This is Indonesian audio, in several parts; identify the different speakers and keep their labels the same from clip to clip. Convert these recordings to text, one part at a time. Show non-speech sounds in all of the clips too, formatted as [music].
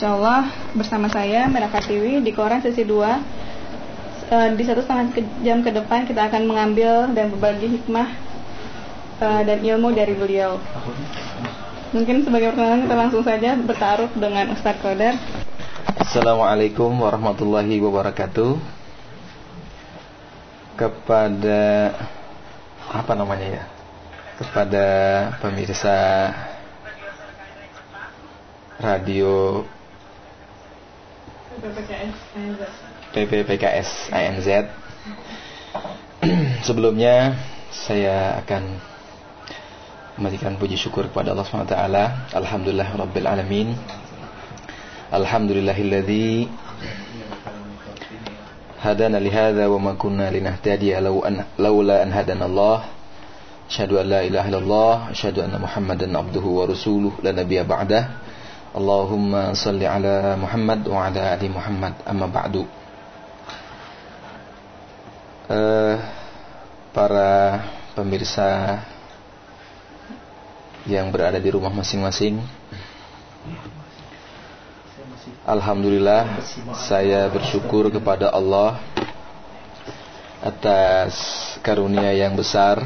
Speaker 1: insya Allah bersama saya Merah Tiwi di Koran sesi 2 uh, Di satu setengah jam ke depan kita akan mengambil dan berbagi hikmah uh, dan ilmu dari beliau. Mungkin sebagai perkenalan kita langsung saja bertaruh dengan Ustadz Kodar
Speaker 2: Assalamualaikum warahmatullahi wabarakatuh. Kepada Apa namanya ya? Kepada pemirsa radio PPPKS ANZ [clears throat] Sebelumnya saya akan memberikan puji syukur kepada Allah SWT Alhamdulillah Rabbil Alamin. Alhamdulillahilladzi hadana lihada wa ma kunna linahtadiya laula an hadana Allah. Asyhadu an la ilaha illallah asyhadu anna Muhammadan abduhu wa rasuluh la nabiyya ba'dah Allahumma salli ala Muhammad wa ala ali Muhammad. Amma ba'du. Uh, Para pemirsa yang berada di rumah masing-masing. Alhamdulillah saya bersyukur kepada Allah atas karunia yang besar.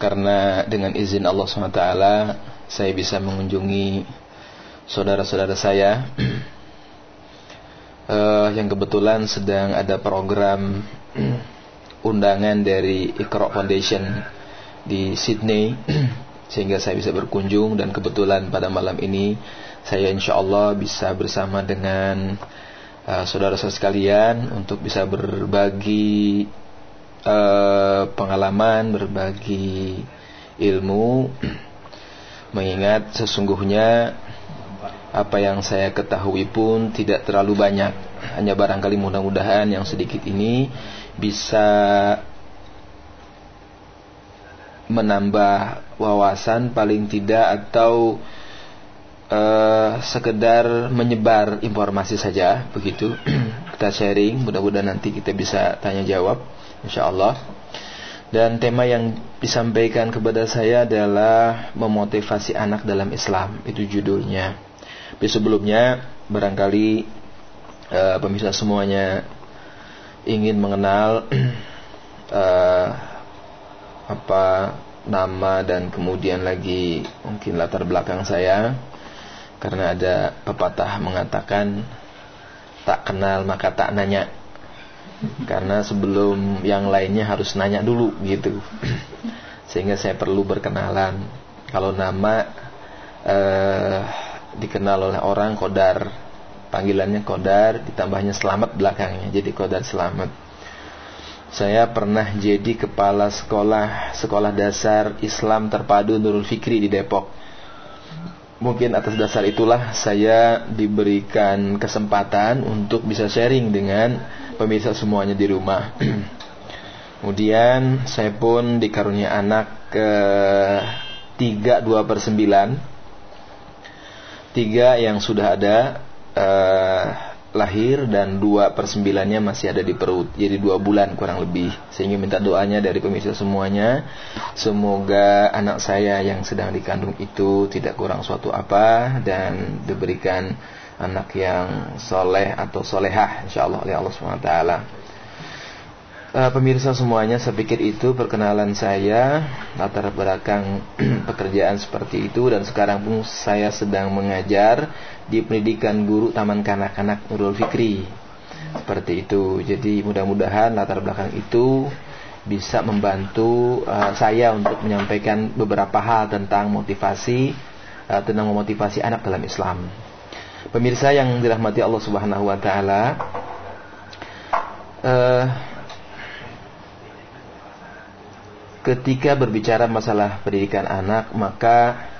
Speaker 2: Karena dengan izin Allah SWT saya bisa mengunjungi saudara-saudara saya. Uh, [clears throat] yang kebetulan sedang ada program [clears throat] undangan dari Ikro Foundation di Sydney. [clears throat] Sehingga saya bisa berkunjung dan kebetulan pada malam ini saya insya Allah bisa bersama dengan uh, saudara-saudara sekalian untuk bisa berbagi uh, pengalaman, berbagi ilmu Mengingat sesungguhnya apa yang saya ketahui pun tidak terlalu banyak. Hanya barangkali mudah-mudahan yang sedikit ini bisa menambah wawasan paling tidak atau uh, sekedar menyebar informasi saja begitu. [clears throat] kita sharing, mudah-mudahan nanti kita bisa tanya jawab insyaallah. Dan tema yang disampaikan kepada saya adalah memotivasi anak dalam Islam. Itu judulnya. Tapi sebelumnya barangkali uh, pemirsa semuanya ingin mengenal uh, [clears throat] apa nama dan kemudian lagi mungkin latar belakang saya karena ada pepatah mengatakan tak kenal maka tak nanya karena sebelum yang lainnya harus nanya dulu gitu. Sehingga saya perlu berkenalan. Kalau nama eh, dikenal oleh orang kodar panggilannya kodar ditambahnya selamat belakangnya jadi kodar selamat. Saya pernah jadi kepala sekolah sekolah dasar Islam terpadu Nurul Fikri di Depok mungkin atas dasar itulah saya diberikan kesempatan untuk bisa sharing dengan pemirsa semuanya di rumah. [clears throat] Kemudian saya pun dikarunia anak ke tiga dua per sembilan, tiga yang sudah ada uh, lahir dan dua per sembilannya masih ada di perut, jadi dua bulan kurang lebih. Sehingga minta doanya dari pemirsa semuanya, semoga anak saya yang sedang dikandung itu tidak kurang suatu apa dan diberikan anak yang soleh atau solehah insyaallah oleh Allah swt. Uh, pemirsa semuanya pikir itu perkenalan saya latar belakang [clears throat] pekerjaan seperti itu dan sekarang pun saya sedang mengajar di pendidikan guru Taman Kanak-kanak Nurul Fikri. Seperti itu. Jadi mudah-mudahan latar belakang itu bisa membantu uh, saya untuk menyampaikan beberapa hal tentang motivasi uh, tentang memotivasi anak dalam Islam. Pemirsa yang dirahmati Allah Subhanahu wa taala, uh, ketika berbicara masalah pendidikan anak, maka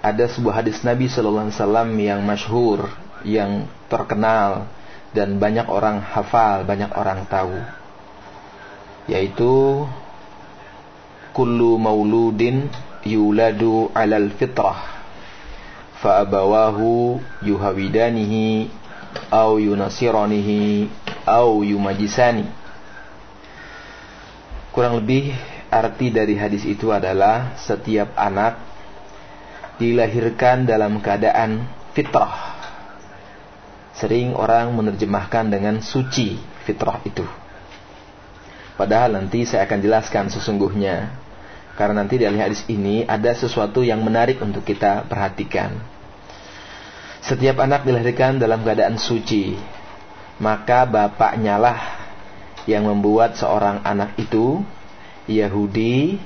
Speaker 2: ada sebuah hadis Nabi sallallahu alaihi wasallam yang masyhur, yang terkenal dan banyak orang hafal, banyak orang tahu. Yaitu kullu mauludin yuladu alal fitrah fa'abawahu yuhawidanihi au yunasiranihi au yumajisani kurang lebih arti dari hadis itu adalah setiap anak dilahirkan dalam keadaan fitrah. Sering orang menerjemahkan dengan suci fitrah itu. Padahal nanti saya akan jelaskan sesungguhnya. Karena nanti dari hadis ini ada sesuatu yang menarik untuk kita perhatikan. Setiap anak dilahirkan dalam keadaan suci. Maka bapaknya lah yang membuat seorang anak itu Yahudi,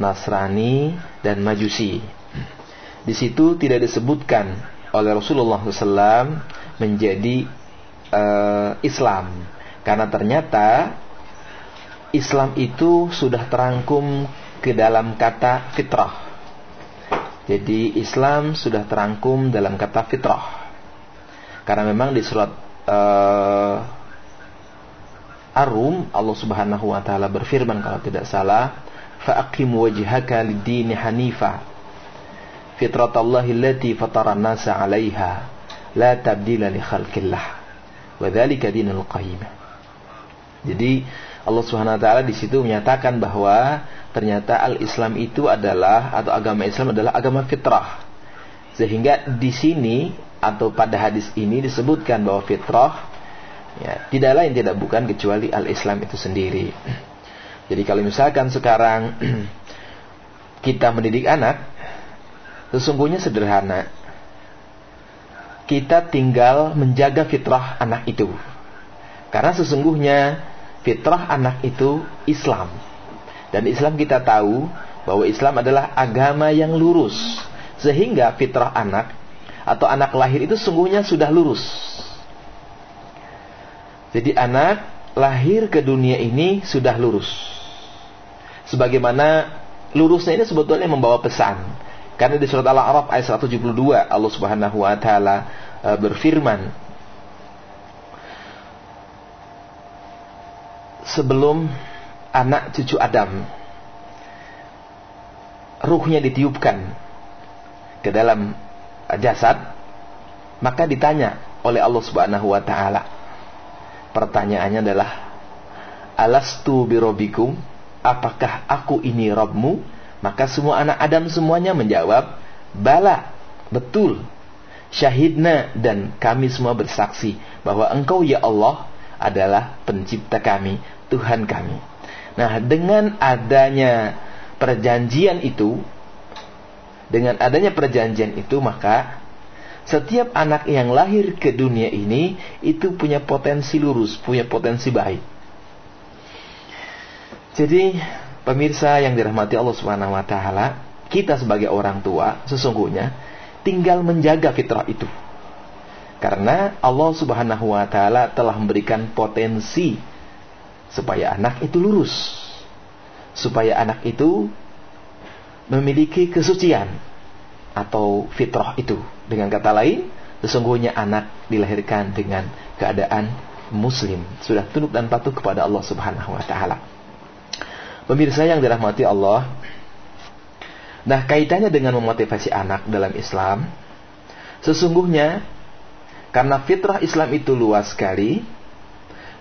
Speaker 2: Nasrani, dan Majusi. Di situ tidak disebutkan oleh Rasulullah SAW menjadi uh, Islam, karena ternyata Islam itu sudah terangkum ke dalam kata fitrah. Jadi Islam sudah terangkum dalam kata fitrah. Karena memang di surat uh, Ar-Rum Allah Subhanahu wa taala berfirman kalau tidak salah, "Fa'aqim wajhaka lid-din hanifa fitratallahi allati fatara an-nasa 'alaiha la tabdila li khalqillah wa dinul qayyim." Jadi Allah Subhanahu wa taala di situ menyatakan bahwa ternyata al-Islam itu adalah atau agama Islam adalah agama fitrah. Sehingga di sini atau pada hadis ini disebutkan bahwa fitrah ya, tidak lain tidak bukan kecuali al-Islam itu sendiri. Jadi kalau misalkan sekarang [clears throat] kita mendidik anak, sesungguhnya sederhana. Kita tinggal menjaga fitrah anak itu. Karena sesungguhnya fitrah anak itu Islam. Dan Islam kita tahu bahwa Islam adalah agama yang lurus. Sehingga fitrah anak atau anak lahir itu sungguhnya sudah lurus. Jadi anak lahir ke dunia ini sudah lurus. Sebagaimana lurusnya ini sebetulnya membawa pesan. Karena di surat Al-A'raf ayat 172 Allah Subhanahu wa taala eh, berfirman sebelum anak cucu Adam ruhnya ditiupkan ke dalam jasad maka ditanya oleh Allah Subhanahu wa taala pertanyaannya adalah alastu birobikum apakah aku ini Robmu maka semua anak Adam semuanya menjawab bala betul. Syahidna dan kami semua bersaksi bahwa engkau ya Allah adalah pencipta kami Tuhan kami. Nah, dengan adanya perjanjian itu, dengan adanya perjanjian itu, maka setiap anak yang lahir ke dunia ini itu punya potensi lurus, punya potensi baik. Jadi, pemirsa yang dirahmati Allah Subhanahu wa taala, kita sebagai orang tua sesungguhnya tinggal menjaga fitrah itu. Karena Allah Subhanahu wa taala telah memberikan potensi supaya anak itu lurus, supaya anak itu memiliki kesucian atau fitrah itu. Dengan kata lain, sesungguhnya anak dilahirkan dengan keadaan muslim, sudah tunduk dan patuh kepada Allah Subhanahu wa taala. Pemirsa yang dirahmati Allah, nah kaitannya dengan memotivasi anak dalam Islam, sesungguhnya karena fitrah Islam itu luas sekali,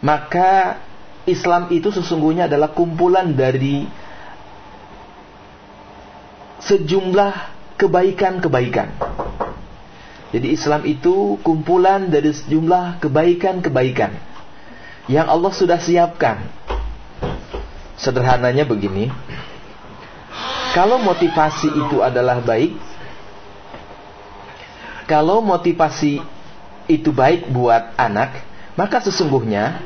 Speaker 2: maka Islam itu sesungguhnya adalah kumpulan dari sejumlah kebaikan-kebaikan. Jadi Islam itu kumpulan dari sejumlah kebaikan-kebaikan yang Allah sudah siapkan. Sederhananya begini. Kalau motivasi itu adalah baik, kalau motivasi itu baik buat anak, maka sesungguhnya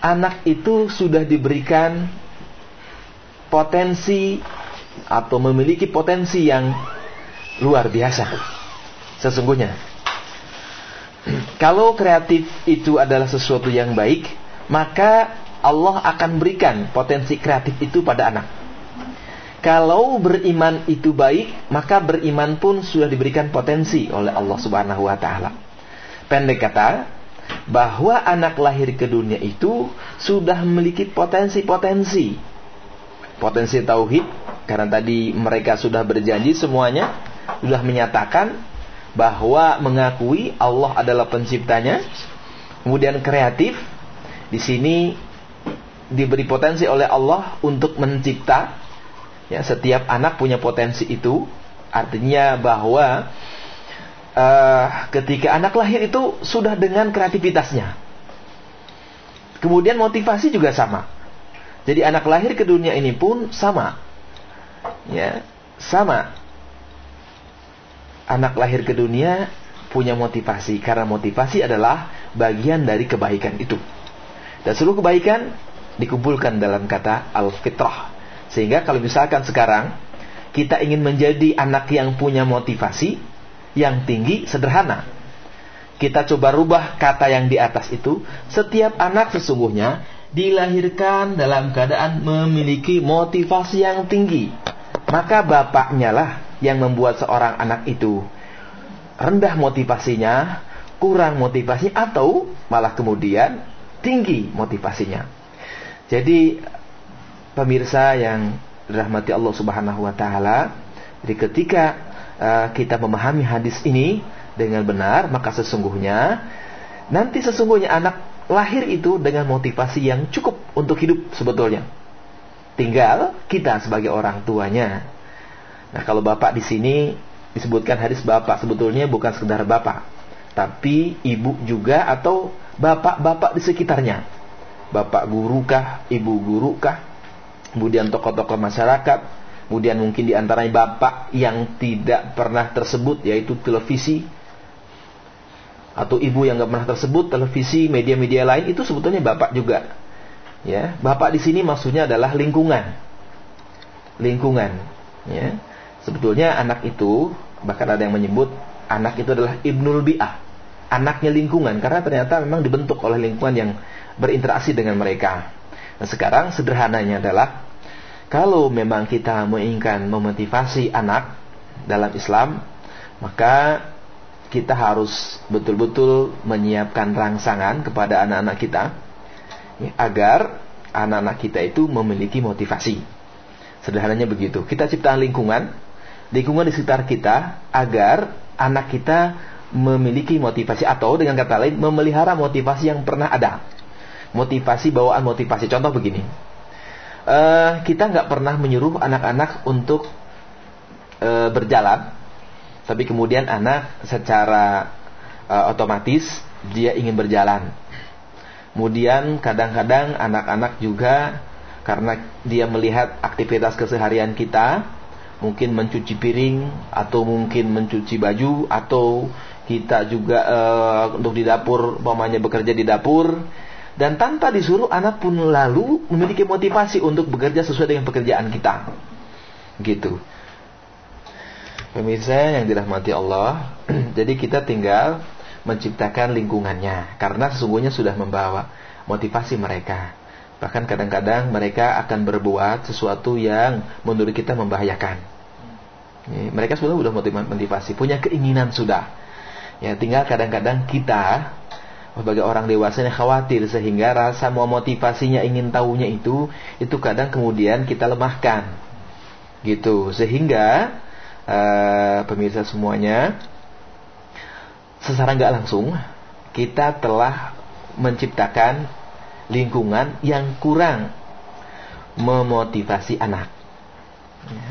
Speaker 2: anak itu sudah diberikan potensi atau memiliki potensi yang luar biasa. Sesungguhnya. Kalau kreatif itu adalah sesuatu yang baik, maka Allah akan berikan potensi kreatif itu pada anak. Kalau beriman itu baik, maka beriman pun sudah diberikan potensi oleh Allah Subhanahu wa taala. Pendek kata, bahwa anak lahir ke dunia itu sudah memiliki potensi-potensi. Potensi tauhid karena tadi mereka sudah berjanji semuanya sudah menyatakan bahwa mengakui Allah adalah penciptanya. Kemudian kreatif di sini diberi potensi oleh Allah untuk mencipta. Ya, setiap anak punya potensi itu. Artinya bahwa uh, ketika anak lahir itu sudah dengan kreativitasnya. Kemudian motivasi juga sama. Jadi anak lahir ke dunia ini pun sama. Ya, sama. Anak lahir ke dunia punya motivasi karena motivasi adalah bagian dari kebaikan itu. Dan seluruh kebaikan dikumpulkan dalam kata al-fitrah. Sehingga kalau misalkan sekarang kita ingin menjadi anak yang punya motivasi yang tinggi, sederhana. Kita coba rubah kata yang di atas itu. Setiap anak sesungguhnya dilahirkan dalam keadaan memiliki motivasi yang tinggi. Maka bapaknya lah yang membuat seorang anak itu rendah motivasinya, kurang motivasi atau malah kemudian tinggi motivasinya. Jadi pemirsa yang dirahmati Allah Subhanahu wa taala, jadi ketika uh, kita memahami hadis ini dengan benar, maka sesungguhnya nanti sesungguhnya anak lahir itu dengan motivasi yang cukup untuk hidup sebetulnya. Tinggal kita sebagai orang tuanya. Nah, kalau bapak di sini disebutkan hadis bapak sebetulnya bukan sekedar bapak, tapi ibu juga atau bapak-bapak di sekitarnya. Bapak guru kah, ibu guru kah, kemudian tokoh-tokoh masyarakat, kemudian mungkin di antaranya bapak yang tidak pernah tersebut yaitu televisi atau ibu yang nggak pernah tersebut televisi media-media lain itu sebetulnya bapak juga. Ya bapak di sini maksudnya adalah lingkungan. Lingkungan ya sebetulnya anak itu bahkan ada yang menyebut anak itu adalah ibnul bi'ah anaknya lingkungan karena ternyata memang dibentuk oleh lingkungan yang berinteraksi dengan mereka. Nah, sekarang sederhananya adalah kalau memang kita menginginkan memotivasi anak dalam Islam, maka kita harus betul-betul menyiapkan rangsangan kepada anak-anak kita ya, agar anak-anak kita itu memiliki motivasi. Sederhananya begitu. Kita ciptakan lingkungan, lingkungan di sekitar kita agar anak kita memiliki motivasi atau dengan kata lain memelihara motivasi yang pernah ada. Motivasi bawaan motivasi. Contoh begini, uh, kita nggak pernah menyuruh anak-anak untuk uh, berjalan, tapi kemudian anak secara uh, otomatis dia ingin berjalan. Kemudian kadang-kadang anak-anak juga karena dia melihat aktivitas keseharian kita, mungkin mencuci piring atau mungkin mencuci baju atau kita juga uh, untuk di dapur umpamanya bekerja di dapur. Dan tanpa disuruh anak pun lalu memiliki motivasi untuk bekerja sesuai dengan pekerjaan kita. Gitu. Pemirsa yang dirahmati Allah [clears throat] jadi kita tinggal menciptakan lingkungannya. Karena sesungguhnya sudah membawa motivasi mereka bahkan kadang-kadang mereka akan berbuat sesuatu yang menurut kita membahayakan mereka sudah sudah motivasi punya keinginan sudah Ya, tinggal kadang-kadang kita sebagai orang dewasa yang khawatir sehingga rasa mau motivasinya ingin tahunya itu itu kadang kemudian kita lemahkan. Gitu. Sehingga uh, pemirsa semuanya secara nggak langsung kita telah menciptakan lingkungan yang kurang memotivasi anak. Ya.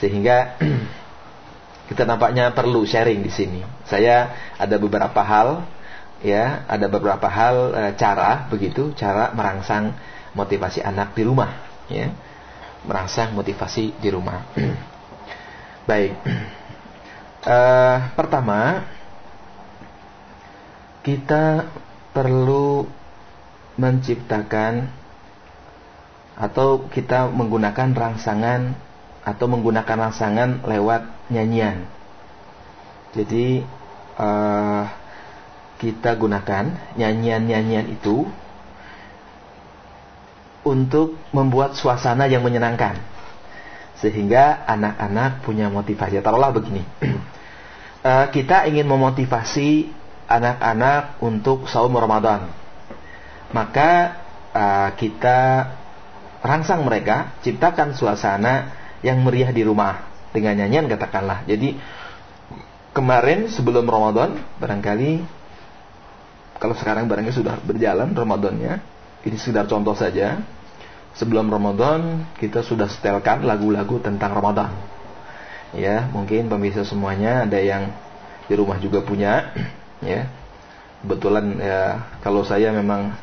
Speaker 2: Sehingga [clears throat] kita nampaknya perlu sharing di sini. Saya ada beberapa hal ya, ada beberapa hal e, cara begitu, cara merangsang motivasi anak di rumah ya. Merangsang motivasi di rumah. [clears throat] Baik. [clears throat] E, pertama kita perlu menciptakan atau kita menggunakan rangsangan atau menggunakan rangsangan lewat nyanyian. Jadi uh, kita gunakan nyanyian-nyanyian itu untuk membuat suasana yang menyenangkan sehingga anak-anak punya motivasi. Taruhlah begini, uh, [clears throat] kita ingin memotivasi anak-anak untuk saum Ramadan, maka uh, kita rangsang mereka, ciptakan suasana yang meriah di rumah dengan nyanyian katakanlah. Jadi kemarin sebelum Ramadan barangkali kalau sekarang barangkali sudah berjalan Ramadannya, ini sekedar contoh saja. Sebelum Ramadan kita sudah setelkan lagu-lagu tentang Ramadan. Ya, mungkin pemirsa semuanya ada yang di rumah juga punya [clears throat] ya kebetulan ya kalau saya memang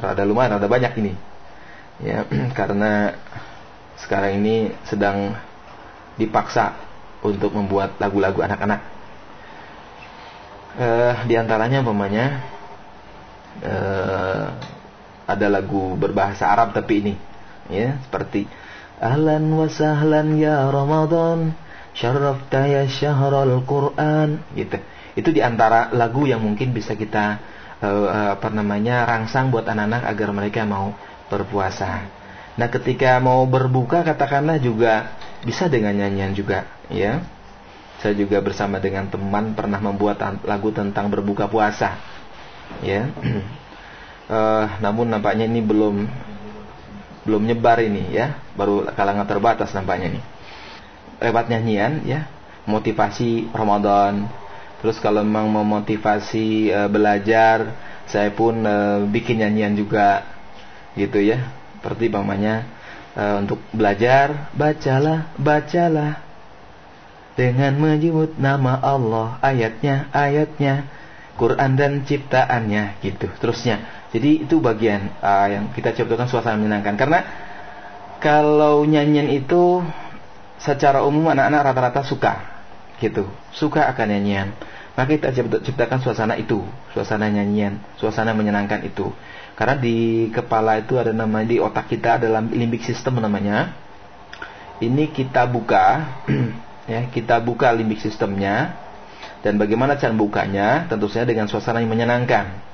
Speaker 2: rada lumayan rada banyak ini. Ya [clears throat] karena sekarang ini sedang dipaksa untuk membuat lagu-lagu anak-anak. Uh, di antaranya umpamanya uh, ada lagu berbahasa Arab tapi ini ya seperti ahlan wa sahlan ya Ramadan syarrafta ya syahrul Quran gitu. Itu di antara lagu yang mungkin bisa kita uh, apa namanya rangsang buat anak-anak agar mereka mau berpuasa. Nah ketika mau berbuka katakanlah juga bisa dengan nyanyian juga ya. Saya juga bersama dengan teman pernah membuat lagu tentang berbuka puasa ya. Uh, [clears throat] namun nampaknya ini belum belum nyebar ini ya. Baru kalangan terbatas nampaknya ini. Lewat nyanyian ya. Motivasi Ramadan terus kalau memang mau motivasi uh, belajar saya pun uh, bikin nyanyian juga gitu ya. Seperti bangmanya uh, untuk belajar bacalah bacalah. Dengan menyebut nama Allah ayatnya ayatnya Quran dan ciptaannya gitu. Terusnya. Jadi itu bagian uh, yang kita ciptakan suasana menyenangkan. Karena kalau nyanyian itu secara umum anak-anak rata-rata suka gitu. Suka akan nyanyian. Maka kita ciptakan suasana itu. Suasana nyanyian. Suasana menyenangkan itu. Karena di kepala itu ada nama di otak kita dalam limbik sistem namanya. Ini kita buka [clears throat] ya kita buka limbik sistemnya dan bagaimana cara bukanya? Tentu saja dengan suasana yang menyenangkan.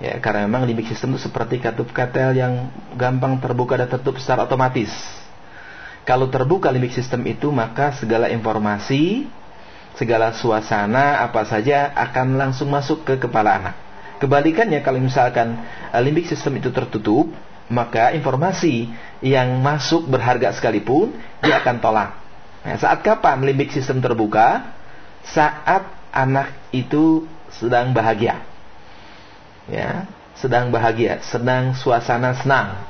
Speaker 2: Ya, karena memang limbik sistem itu seperti katup katel yang gampang terbuka dan tertutup secara otomatis. Kalau terbuka limbik sistem itu, maka segala informasi, segala suasana apa saja akan langsung masuk ke kepala anak. Kebalikannya kalau misalkan eh, limbik sistem itu tertutup, maka informasi yang masuk berharga sekalipun dia akan tolak. Nah, saat kapan limbik sistem terbuka? Saat anak itu sedang bahagia ya sedang bahagia, sedang suasana senang.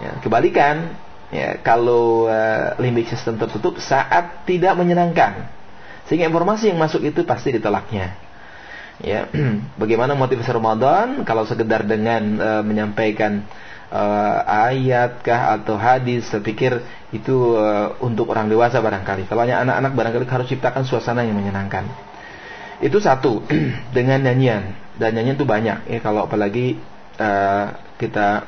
Speaker 2: Ya, kebalikan, ya, kalau uh, limbik sistem tertutup saat tidak menyenangkan, sehingga informasi yang masuk itu pasti ditolaknya. Ya, [clears throat] bagaimana motivasi Ramadan? Kalau sekedar dengan uh, menyampaikan uh, ayat kah atau hadis, saya pikir itu uh, untuk orang dewasa barangkali. Kalau hanya anak-anak barangkali harus ciptakan suasana yang menyenangkan. Itu satu [clears throat] dengan nyanyian dan nyanyian itu banyak ya kalau apalagi uh, kita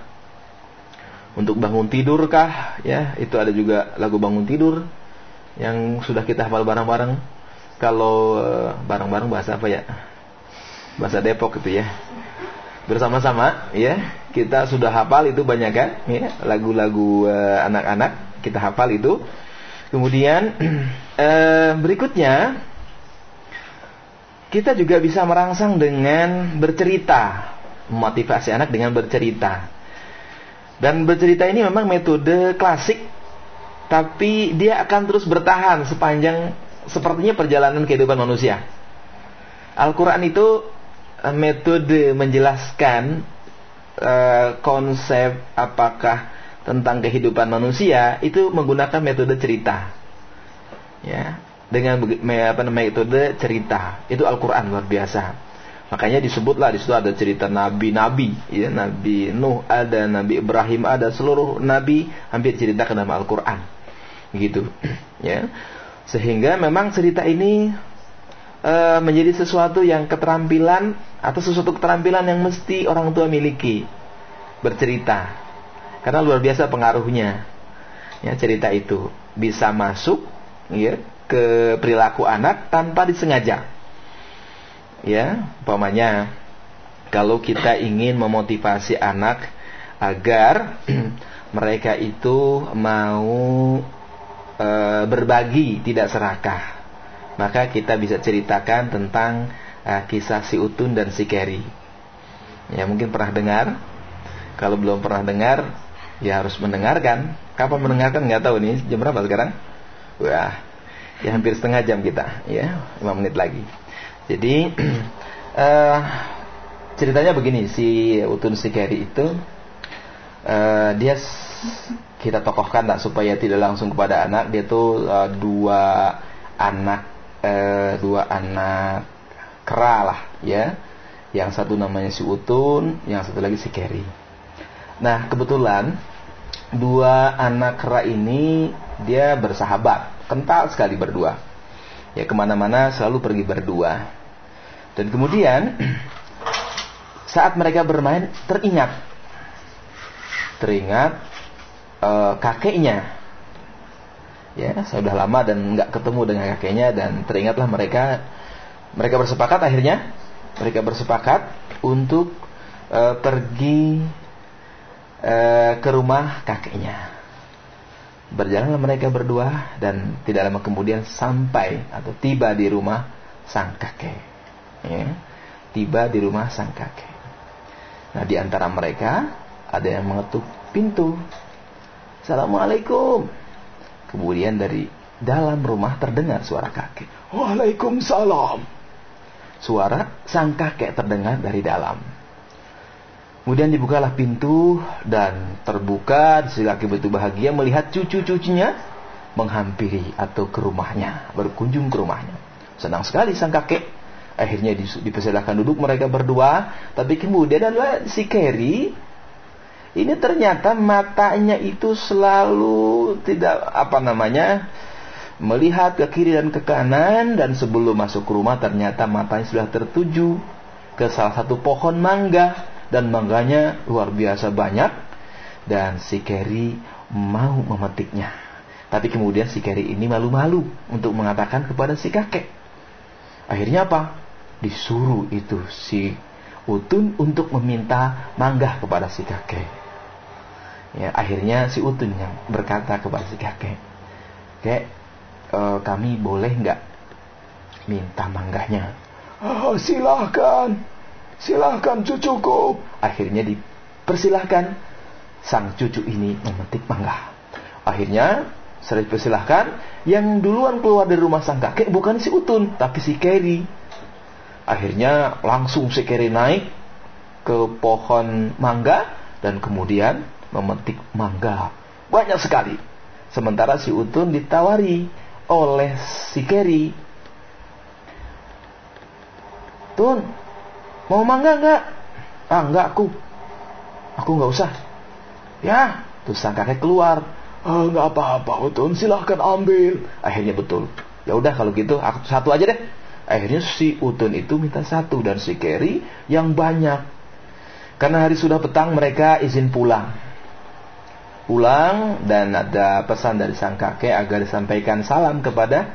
Speaker 2: untuk bangun tidur kah ya itu ada juga lagu bangun tidur yang sudah kita hafal bareng-bareng kalau uh, bareng-bareng bahasa apa ya? Bahasa Depok itu ya. Bersama-sama ya. Kita sudah hafal itu banyak kan ya. Lagu-lagu uh, anak-anak kita hafal itu. Kemudian uh, [clears throat] berikutnya kita juga bisa merangsang dengan bercerita, motivasi anak dengan bercerita. Dan bercerita ini memang metode klasik, tapi dia akan terus bertahan sepanjang sepertinya perjalanan kehidupan manusia. Al-Quran itu eh, metode menjelaskan uh, konsep apakah tentang kehidupan manusia itu menggunakan metode cerita. Ya, dengan apa namanya metode cerita. Itu Al-Qur'an luar biasa. Makanya disebutlah di situ ada cerita nabi-nabi, ya, Nabi Nuh ada, Nabi Ibrahim ada, seluruh nabi hampir cerita ke nama Al-Qur'an. Gitu, [clears throat] ya. Sehingga memang cerita ini uh, menjadi sesuatu yang keterampilan atau sesuatu keterampilan yang mesti orang tua miliki. Bercerita. Karena luar biasa pengaruhnya. Ya, cerita itu bisa masuk ya ke perilaku anak tanpa disengaja. Ya, umpamanya kalau kita ingin memotivasi anak agar [clears throat] mereka itu mau e, berbagi, tidak serakah, maka kita bisa ceritakan tentang e, kisah si Utun dan si Keri. Ya, mungkin pernah dengar. Kalau belum pernah dengar, ya harus mendengarkan. Kapan mendengarkan nggak tahu nih. Jam berapa sekarang? Wah, ya hampir setengah jam kita ya 5 menit lagi jadi uh, [clears throat] ceritanya begini si Utun Sikeri itu uh, dia kita tokohkan tak supaya tidak langsung kepada anak dia tuh uh, dua anak uh, dua anak kera lah ya. Yang satu namanya si Utun, yang satu lagi si Kerry. Nah kebetulan dua anak kera ini dia bersahabat, kental sekali berdua. Ya ke mana-mana selalu pergi berdua. Dan kemudian [clears throat] saat mereka bermain teringat, teringat uh, kakeknya. Ya sudah lama dan nggak ketemu dengan kakeknya dan teringatlah mereka mereka bersepakat akhirnya mereka bersepakat untuk uh, pergi uh, ke rumah kakeknya. Berjalanlah mereka berdua dan tidak lama kemudian sampai atau tiba di rumah sang kakek. Ya tiba di rumah sang kakek. Nah di antara mereka ada yang mengetuk pintu Assalamualaikum Kemudian dari dalam rumah terdengar suara kakek. Waalaikumsalam. Suara sang kakek terdengar dari dalam. Kemudian dibukalah pintu dan terbuka si kakek begitu bahagia melihat cucu-cucunya menghampiri atau ke rumahnya, berkunjung ke rumahnya. Senang sekali sang kakek. Akhirnya dipersilakan duduk mereka berdua, tapi kemudian adalah si Kerry ini ternyata matanya itu selalu tidak apa namanya melihat ke kiri dan ke kanan dan sebelum masuk ke rumah ternyata matanya sudah tertuju ke salah satu pohon mangga dan mangganya luar biasa banyak dan si Kerry mau memetiknya. Tapi kemudian si Kerry ini malu-malu untuk mengatakan kepada si kakek. Akhirnya apa? Disuruh itu si Utun untuk meminta mangga kepada si kakek. Ya, akhirnya si Utun yang berkata kepada si kakek, "Kek, e, kami boleh nggak minta mangganya?" Oh, silahkan, silahkan cucuku. Akhirnya dipersilahkan sang cucu ini memetik mangga. Akhirnya setelah dipersilahkan, yang duluan keluar dari rumah sang kakek bukan si Utun, tapi si Kerry. Akhirnya langsung si Kerry naik ke pohon mangga dan kemudian memetik mangga. Banyak sekali. Sementara si Utun ditawari oleh si Kerry. Tun, mau mangga enggak? Ah, enggak aku. Aku enggak usah. Ya, terus sang kakek keluar. Oh, enggak apa-apa, Utun, silahkan ambil. Akhirnya betul. Ya udah kalau gitu, aku satu aja deh. Akhirnya si Utun itu minta satu dan si Kerry yang banyak. Karena hari sudah petang mereka izin pulang pulang dan ada pesan dari sang kakek agar disampaikan salam kepada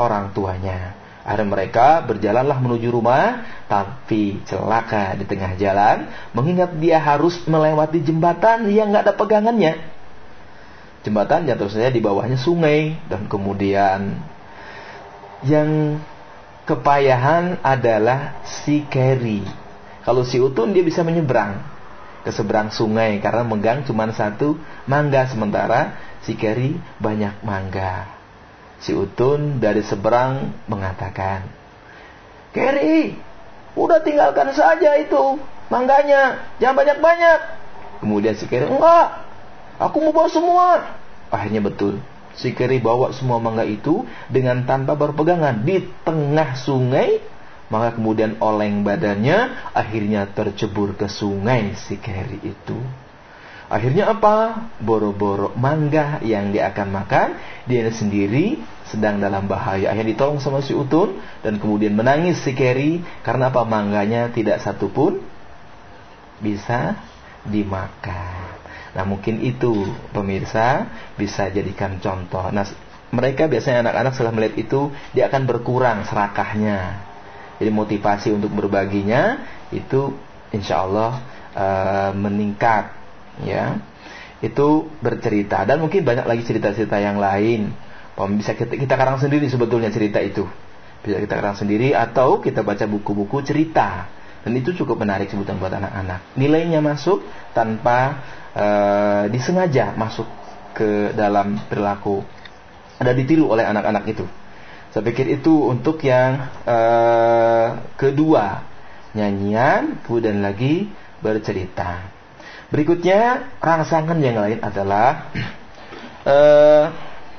Speaker 2: orang tuanya. Akhirnya mereka berjalanlah menuju rumah, tapi celaka di tengah jalan, mengingat dia harus melewati jembatan yang nggak ada pegangannya. Jembatan jatuh saja di bawahnya sungai dan kemudian yang kepayahan adalah si Kerry. Kalau si Utun dia bisa menyeberang, ke seberang sungai karena megang cuma satu mangga sementara si Kerry banyak mangga. Si Utun dari seberang mengatakan, Kerry, udah tinggalkan saja itu mangganya, jangan banyak-banyak. Kemudian si Kerry, enggak, aku mau bawa semua. Akhirnya betul, si Kerry bawa semua mangga itu dengan tanpa berpegangan di tengah sungai maka kemudian oleng badannya akhirnya tercebur ke sungai si Keri itu. Akhirnya apa? Boro-boro mangga yang dia akan makan, dia sendiri sedang dalam bahaya. Akhirnya ditolong sama si Utun dan kemudian menangis si Keri karena apa? Mangganya tidak satu pun bisa dimakan. Nah mungkin itu pemirsa bisa jadikan contoh. Nah mereka biasanya anak-anak setelah melihat itu dia akan berkurang serakahnya jadi motivasi untuk berbaginya itu insya Allah uh, meningkat, ya. Itu bercerita dan mungkin banyak lagi cerita-cerita yang lain. Bisa kita, kita karang sendiri sebetulnya cerita itu. Bisa kita karang sendiri atau kita baca buku-buku cerita. Dan itu cukup menarik sebutan buat anak-anak. Nilainya masuk tanpa uh, disengaja masuk ke dalam perilaku. Ada ditiru oleh anak-anak itu. Saya pikir itu untuk yang uh, kedua, nyanyian, kemudian lagi bercerita. Berikutnya, rangsangan yang lain adalah uh,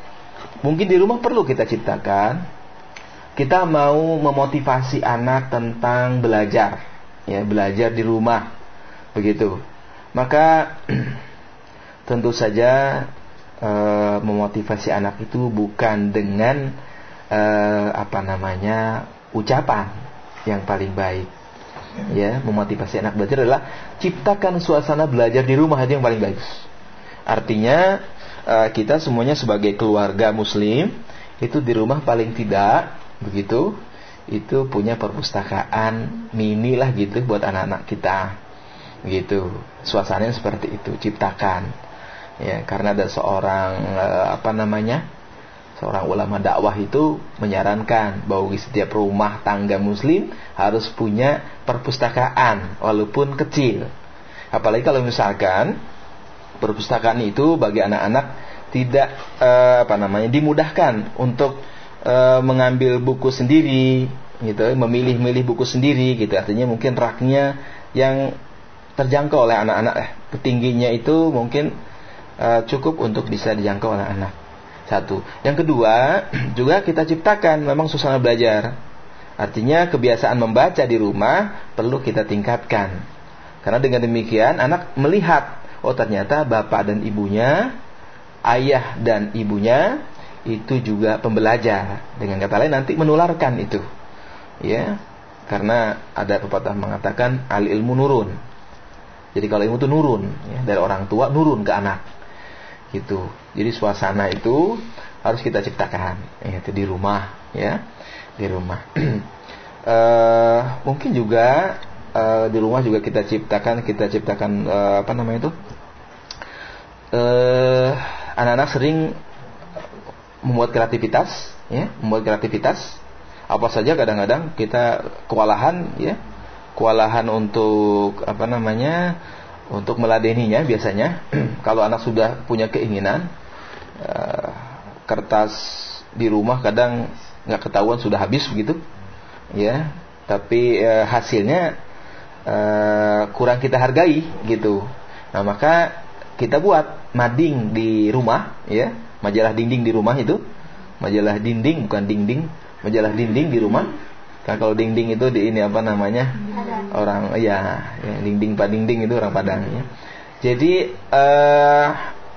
Speaker 2: [clears throat] mungkin di rumah perlu kita ciptakan kita mau memotivasi anak tentang belajar, ya belajar di rumah, begitu. Maka [clears throat] tentu saja e, memotivasi anak itu bukan dengan e, apa namanya ucapan yang paling baik. Ya, memotivasi anak belajar adalah ciptakan suasana belajar di rumah itu yang paling bagus. Artinya e, kita semuanya sebagai keluarga muslim itu di rumah paling tidak begitu itu punya perpustakaan mini lah gitu buat anak-anak kita gitu suasananya seperti itu ciptakan ya karena ada seorang eh, apa namanya seorang ulama dakwah itu menyarankan bahwa di setiap rumah tangga muslim harus punya perpustakaan walaupun kecil. Apalagi kalau misalkan perpustakaan itu bagi anak-anak tidak eh, apa namanya dimudahkan untuk e, mengambil buku sendiri gitu memilih-milih buku sendiri gitu. Artinya mungkin raknya yang terjangkau oleh anak-anak eh tingginya itu mungkin e, cukup untuk bisa dijangkau oleh anak satu yang kedua [clears throat] juga kita ciptakan memang suasana belajar artinya kebiasaan membaca di rumah perlu kita tingkatkan karena dengan demikian anak melihat oh ternyata bapak dan ibunya ayah dan ibunya itu juga pembelajar. Dengan kata lain nanti menularkan itu. Ya. Karena ada pepatah mengatakan al ilmu nurun. Jadi kalau ilmu itu nurun ya, dari orang tua nurun ke anak. Gitu. Jadi suasana itu harus kita ciptakan ya, itu di rumah ya. Di rumah. uh, [clears throat] mungkin juga uh, di rumah juga kita ciptakan kita ciptakan uh, apa namanya itu? anak-anak sering membuat kreativitas, ya, membuat kreativitas. Apa saja kadang-kadang kita kewalahan, ya, kewalahan untuk apa namanya, untuk meladeninya biasanya. [clears throat] Kalau anak sudah punya keinginan, uh, kertas di rumah kadang nggak ketahuan sudah habis begitu, ya. Tapi uh, hasilnya uh, kurang kita hargai gitu. Nah maka kita buat mading di rumah, ya majalah dinding di rumah itu majalah dinding bukan dinding majalah dinding di rumah kalau dinding itu di ini apa namanya? Orang ya, ya dinding pak dinding itu orang Padang ya. jadi uh,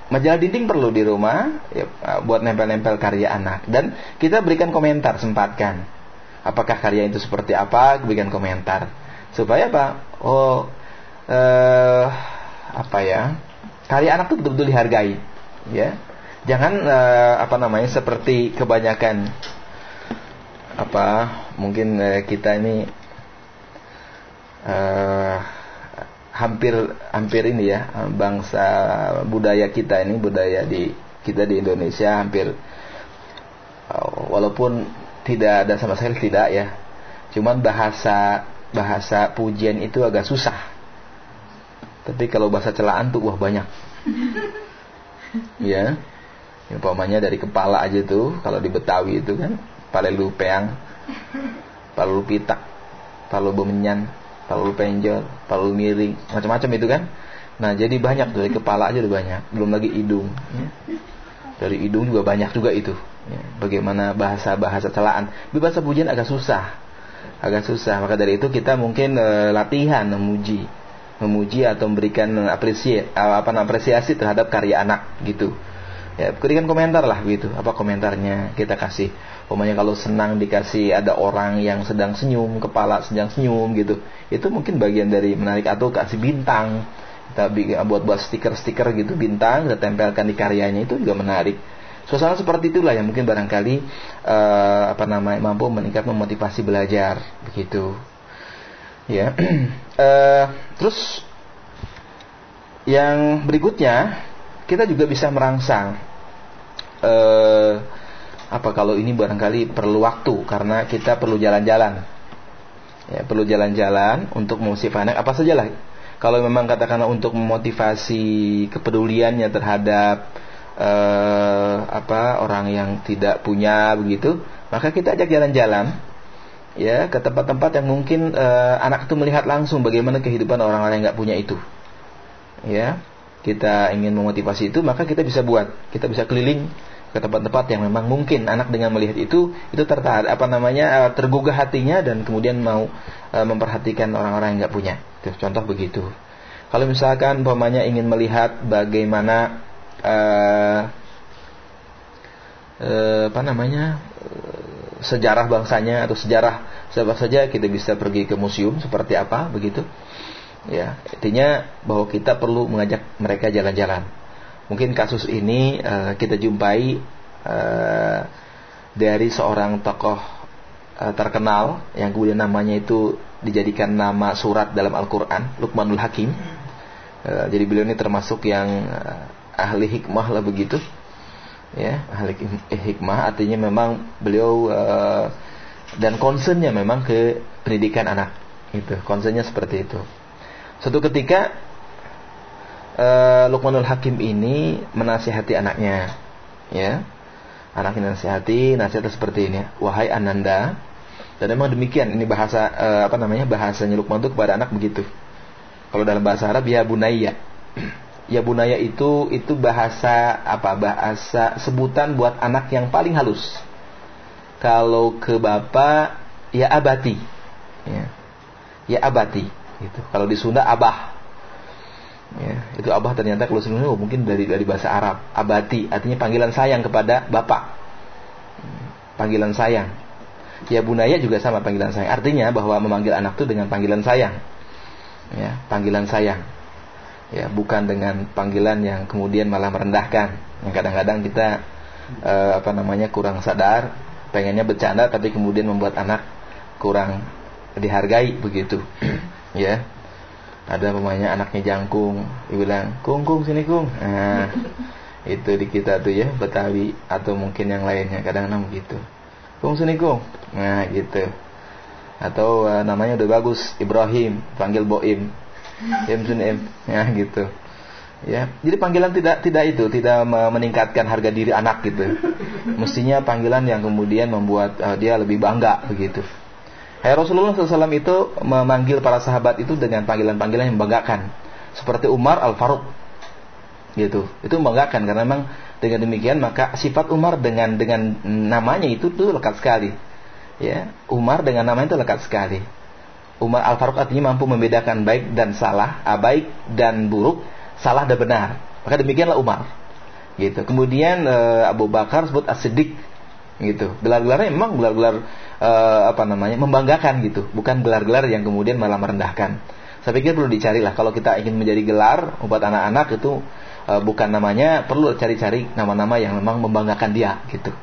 Speaker 2: majalah dinding perlu di rumah ya, buat nempel-nempel karya anak. Dan kita berikan komentar sempatkan. Apakah karya itu seperti apa berikan komentar. Supaya apa? Oh uh, apa ya? Karya anak itu betul-betul dihargai ya. Jangan uh, apa namanya seperti kebanyakan apa mungkin uh, kita ini uh, hampir hampir ini ya bangsa budaya kita ini budaya di kita di Indonesia hampir uh, walaupun tidak ada sama sekali tidak ya. Cuman bahasa bahasa pujian itu agak susah. Tapi kalau bahasa celaan tuh wah banyak. [laughs] Ya. Umpamanya dari kepala aja tuh, kalau di Betawi itu kan, palelu peang, palelu pitak, palelu bemenyan, palelu penjol, palelu miring, macam-macam itu kan. Nah, jadi banyak dari kepala aja udah banyak, belum lagi hidung. Ya. Dari hidung juga banyak juga itu. Ya. Bagaimana bahasa-bahasa celaan. Bahasa pujian agak susah. Agak susah. Maka dari itu kita mungkin e, latihan memuji, memuji atau memberikan apresiasi, apa apresiasi terhadap karya anak gitu ya berikan komentar lah gitu apa komentarnya kita kasih pokoknya kalau senang dikasih ada orang yang sedang senyum kepala sedang senyum gitu itu mungkin bagian dari menarik atau kasih bintang. Kita buat buat stiker-stiker gitu bintang kita tempelkan di karyanya itu juga menarik. Suasana seperti itulah yang mungkin barangkali uh, apa namanya mampu meningkat memotivasi belajar begitu. Ya uh, [clears throat] terus yang berikutnya kita juga bisa merangsang eh, apa kalau ini barangkali perlu waktu? Karena kita perlu jalan-jalan. Ya perlu jalan-jalan untuk memotivasi apa sajalah. Kalau memang katakanlah untuk memotivasi kepeduliannya terhadap eh, apa orang yang tidak punya begitu maka kita ajak jalan-jalan ya ke tempat-tempat yang mungkin eh, anak itu melihat langsung bagaimana kehidupan orang-orang yang nggak punya itu. Ya kita ingin memotivasi itu maka kita bisa buat. Kita bisa keliling ke tempat-tempat yang memang mungkin anak dengan melihat itu itu tertarik apa namanya eh, tergugah hatinya dan kemudian mau uh, memperhatikan orang-orang yang nggak punya. Itu contoh begitu. Kalau misalkan umpamanya ingin melihat bagaimana uh, uh, apa namanya sejarah bangsanya atau sejarah siapa saja kita bisa pergi ke museum seperti apa begitu. Ya, intinya bahwa kita perlu mengajak mereka jalan-jalan Mungkin kasus ini uh, kita jumpai uh, dari seorang tokoh uh, terkenal yang kemudian namanya itu dijadikan nama surat dalam Al-Quran, Luqmanul Hakim. Uh, jadi beliau ini termasuk yang uh, ahli hikmah lah begitu. Ya, ahli hikmah artinya memang beliau uh, dan concernnya memang ke pendidikan anak. Itu, concernnya seperti itu. Suatu ketika uh, Luqmanul Hakim ini menasihati anaknya, ya. Anaknya nasihati, nasihatnya seperti ini, wahai Ananda. Dan memang demikian, ini bahasa uh, apa namanya? bahasanya Luqman itu kepada anak begitu. Kalau dalam bahasa Arab ya bunaya. [clears throat] ya bunaya itu itu bahasa apa? Bahasa sebutan buat anak yang paling halus. Kalau ke bapak ya abati. Ya. Ya abati gitu. Kalau di Sunda abah Ya, itu abah ternyata kalau sebenarnya oh, mungkin dari dari bahasa Arab. Abati artinya panggilan sayang kepada bapak. Panggilan sayang. Ya bunaya juga sama panggilan sayang. Artinya bahwa memanggil anak itu dengan panggilan sayang. Ya, panggilan sayang. Ya, bukan dengan panggilan yang kemudian malah merendahkan. Yang kadang-kadang kita eh, apa namanya kurang sadar, pengennya bercanda tapi kemudian membuat anak kurang dihargai begitu. [clears throat] ya ada pemainnya anaknya jangkung. Dia bilang kung kung sini kung. Nah [laughs] itu di kita tuh ya Betawi atau mungkin yang lainnya. Kadang-kadang begitu. Kung sini kung. Nah gitu. Atau uh, namanya udah bagus Ibrahim. Panggil Boim. [laughs] Im sun im. Ya gitu. Ya jadi panggilan tidak tidak itu tidak meningkatkan harga diri anak gitu. [laughs] Mestinya panggilan yang kemudian membuat uh, dia lebih bangga begitu Hai Rasulullah SAW itu memanggil para sahabat itu dengan panggilan-panggilan yang membanggakan. Seperti Umar Al-Faruq. Gitu. Itu membanggakan karena memang dengan demikian maka sifat Umar dengan dengan namanya itu tuh lekat sekali. Ya, Umar dengan namanya itu lekat sekali. Umar Al-Faruq artinya mampu membedakan baik dan salah, ah, baik dan buruk, salah dan benar. Maka demikianlah Umar. Gitu. Kemudian eh, Abu Bakar sebut As-Siddiq gitu. Gelar-gelarnya memang gelar-gelar uh, apa namanya membanggakan gitu, bukan gelar-gelar yang kemudian malah merendahkan. Saya pikir perlu dicari lah kalau kita ingin menjadi gelar buat anak-anak itu uh, bukan namanya perlu cari-cari nama-nama yang memang membanggakan dia gitu.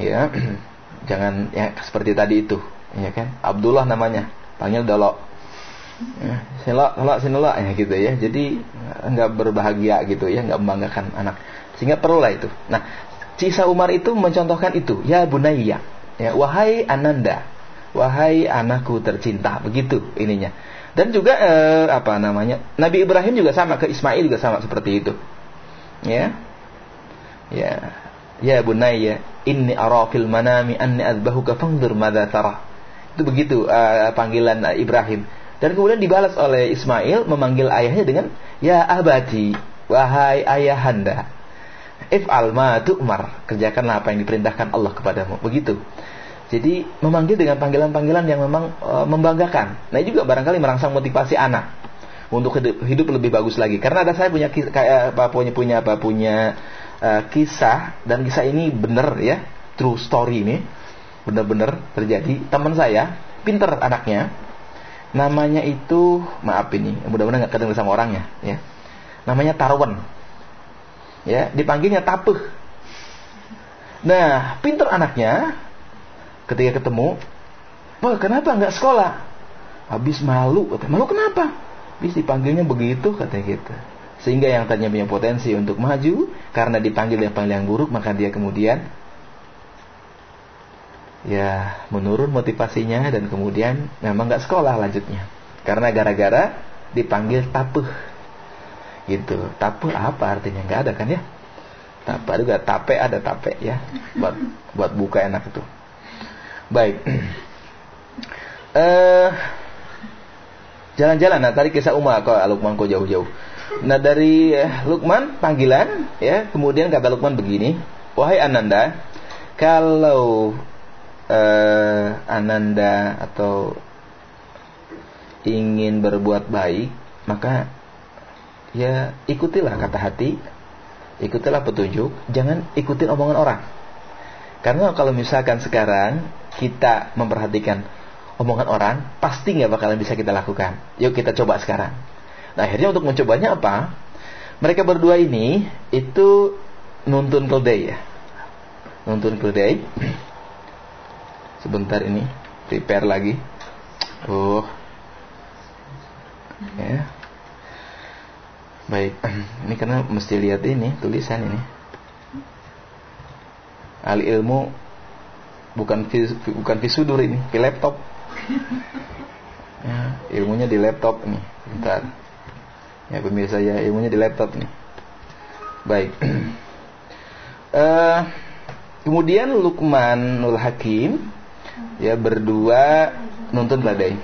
Speaker 2: Ya, [clears throat] jangan ya seperti tadi itu, ya kan? Abdullah namanya, panggil Dolo. Ya, sinlo, sinlo, ya gitu ya. Jadi nggak berbahagia gitu ya, nggak membanggakan anak. Sehingga perlu lah itu. Nah, Cisa Umar itu mencontohkan itu, ya bunayya, ya wahai ananda, wahai anakku tercinta, begitu ininya. Dan juga eh, apa namanya? Nabi Ibrahim juga sama ke Ismail juga sama seperti itu. Ya. Ya. Ya bunayya, inni ara fil manami anni azbahuka fangdur madza tara. Itu begitu uh, panggilan Ibrahim. Dan kemudian dibalas oleh Ismail memanggil ayahnya dengan ya abati, wahai ayahanda if'al ma tu'mar. Kerjakanlah apa yang diperintahkan Allah kepadamu. Begitu. Jadi memanggil dengan panggilan-panggilan yang memang e, membanggakan. Nah, ini juga barangkali merangsang motivasi anak untuk hidup, hidup lebih bagus lagi. Karena ada saya punya kayak apa punya punya apa punya uh, kisah dan kisah ini benar ya, true story ini. Benar-benar terjadi. Teman saya, pinter anaknya. Namanya itu maaf ini, mudah-mudahan nggak ketemu sama orangnya ya. Namanya Tarwan ya dipanggilnya tapuh nah pinter anaknya ketika ketemu Wah, kenapa nggak sekolah? Habis malu, kata. Malu kenapa? Habis dipanggilnya begitu, kata kita. Sehingga yang tadinya punya potensi untuk maju, karena dipanggil yang paling yang buruk, maka dia kemudian ya menurun motivasinya dan kemudian memang nggak sekolah lanjutnya. Karena gara-gara dipanggil tapuh gitu. Tape apa artinya? Nggak ada kan ya? Tape juga. Tape ada tape ya. Buat buat buka enak itu. Baik. [clears throat] Eh jalan-jalan. Nah tadi kisah Umar. Kok Lukman kok jauh-jauh? Nah dari eh, Lukman panggilan ya. Kemudian kata Lukman begini. Wahai Ananda, kalau uh, Ananda atau ingin berbuat baik, maka ya ikutilah kata hati, ikutilah petunjuk, jangan ikutin omongan orang. Karena kalau misalkan sekarang kita memperhatikan omongan orang, pasti nggak bakalan bisa kita lakukan. Yuk kita coba sekarang. Nah akhirnya untuk mencobanya apa? Mereka berdua ini itu nuntun keledai ya. Nuntun keledai. Sebentar ini, prepare lagi. Oh. Ya. Baik, [clears throat] ini karena mesti lihat ini tulisan ini. Al ilmu bukan vis, bukan visudur ini, di laptop. [laughs] Ya, ilmunya di laptop ini. Bentar. Ya pemirsa ya ilmunya di laptop nih. Baik. uh, [clears throat] kemudian Lukman Nul Hakim ya berdua nuntun keledai.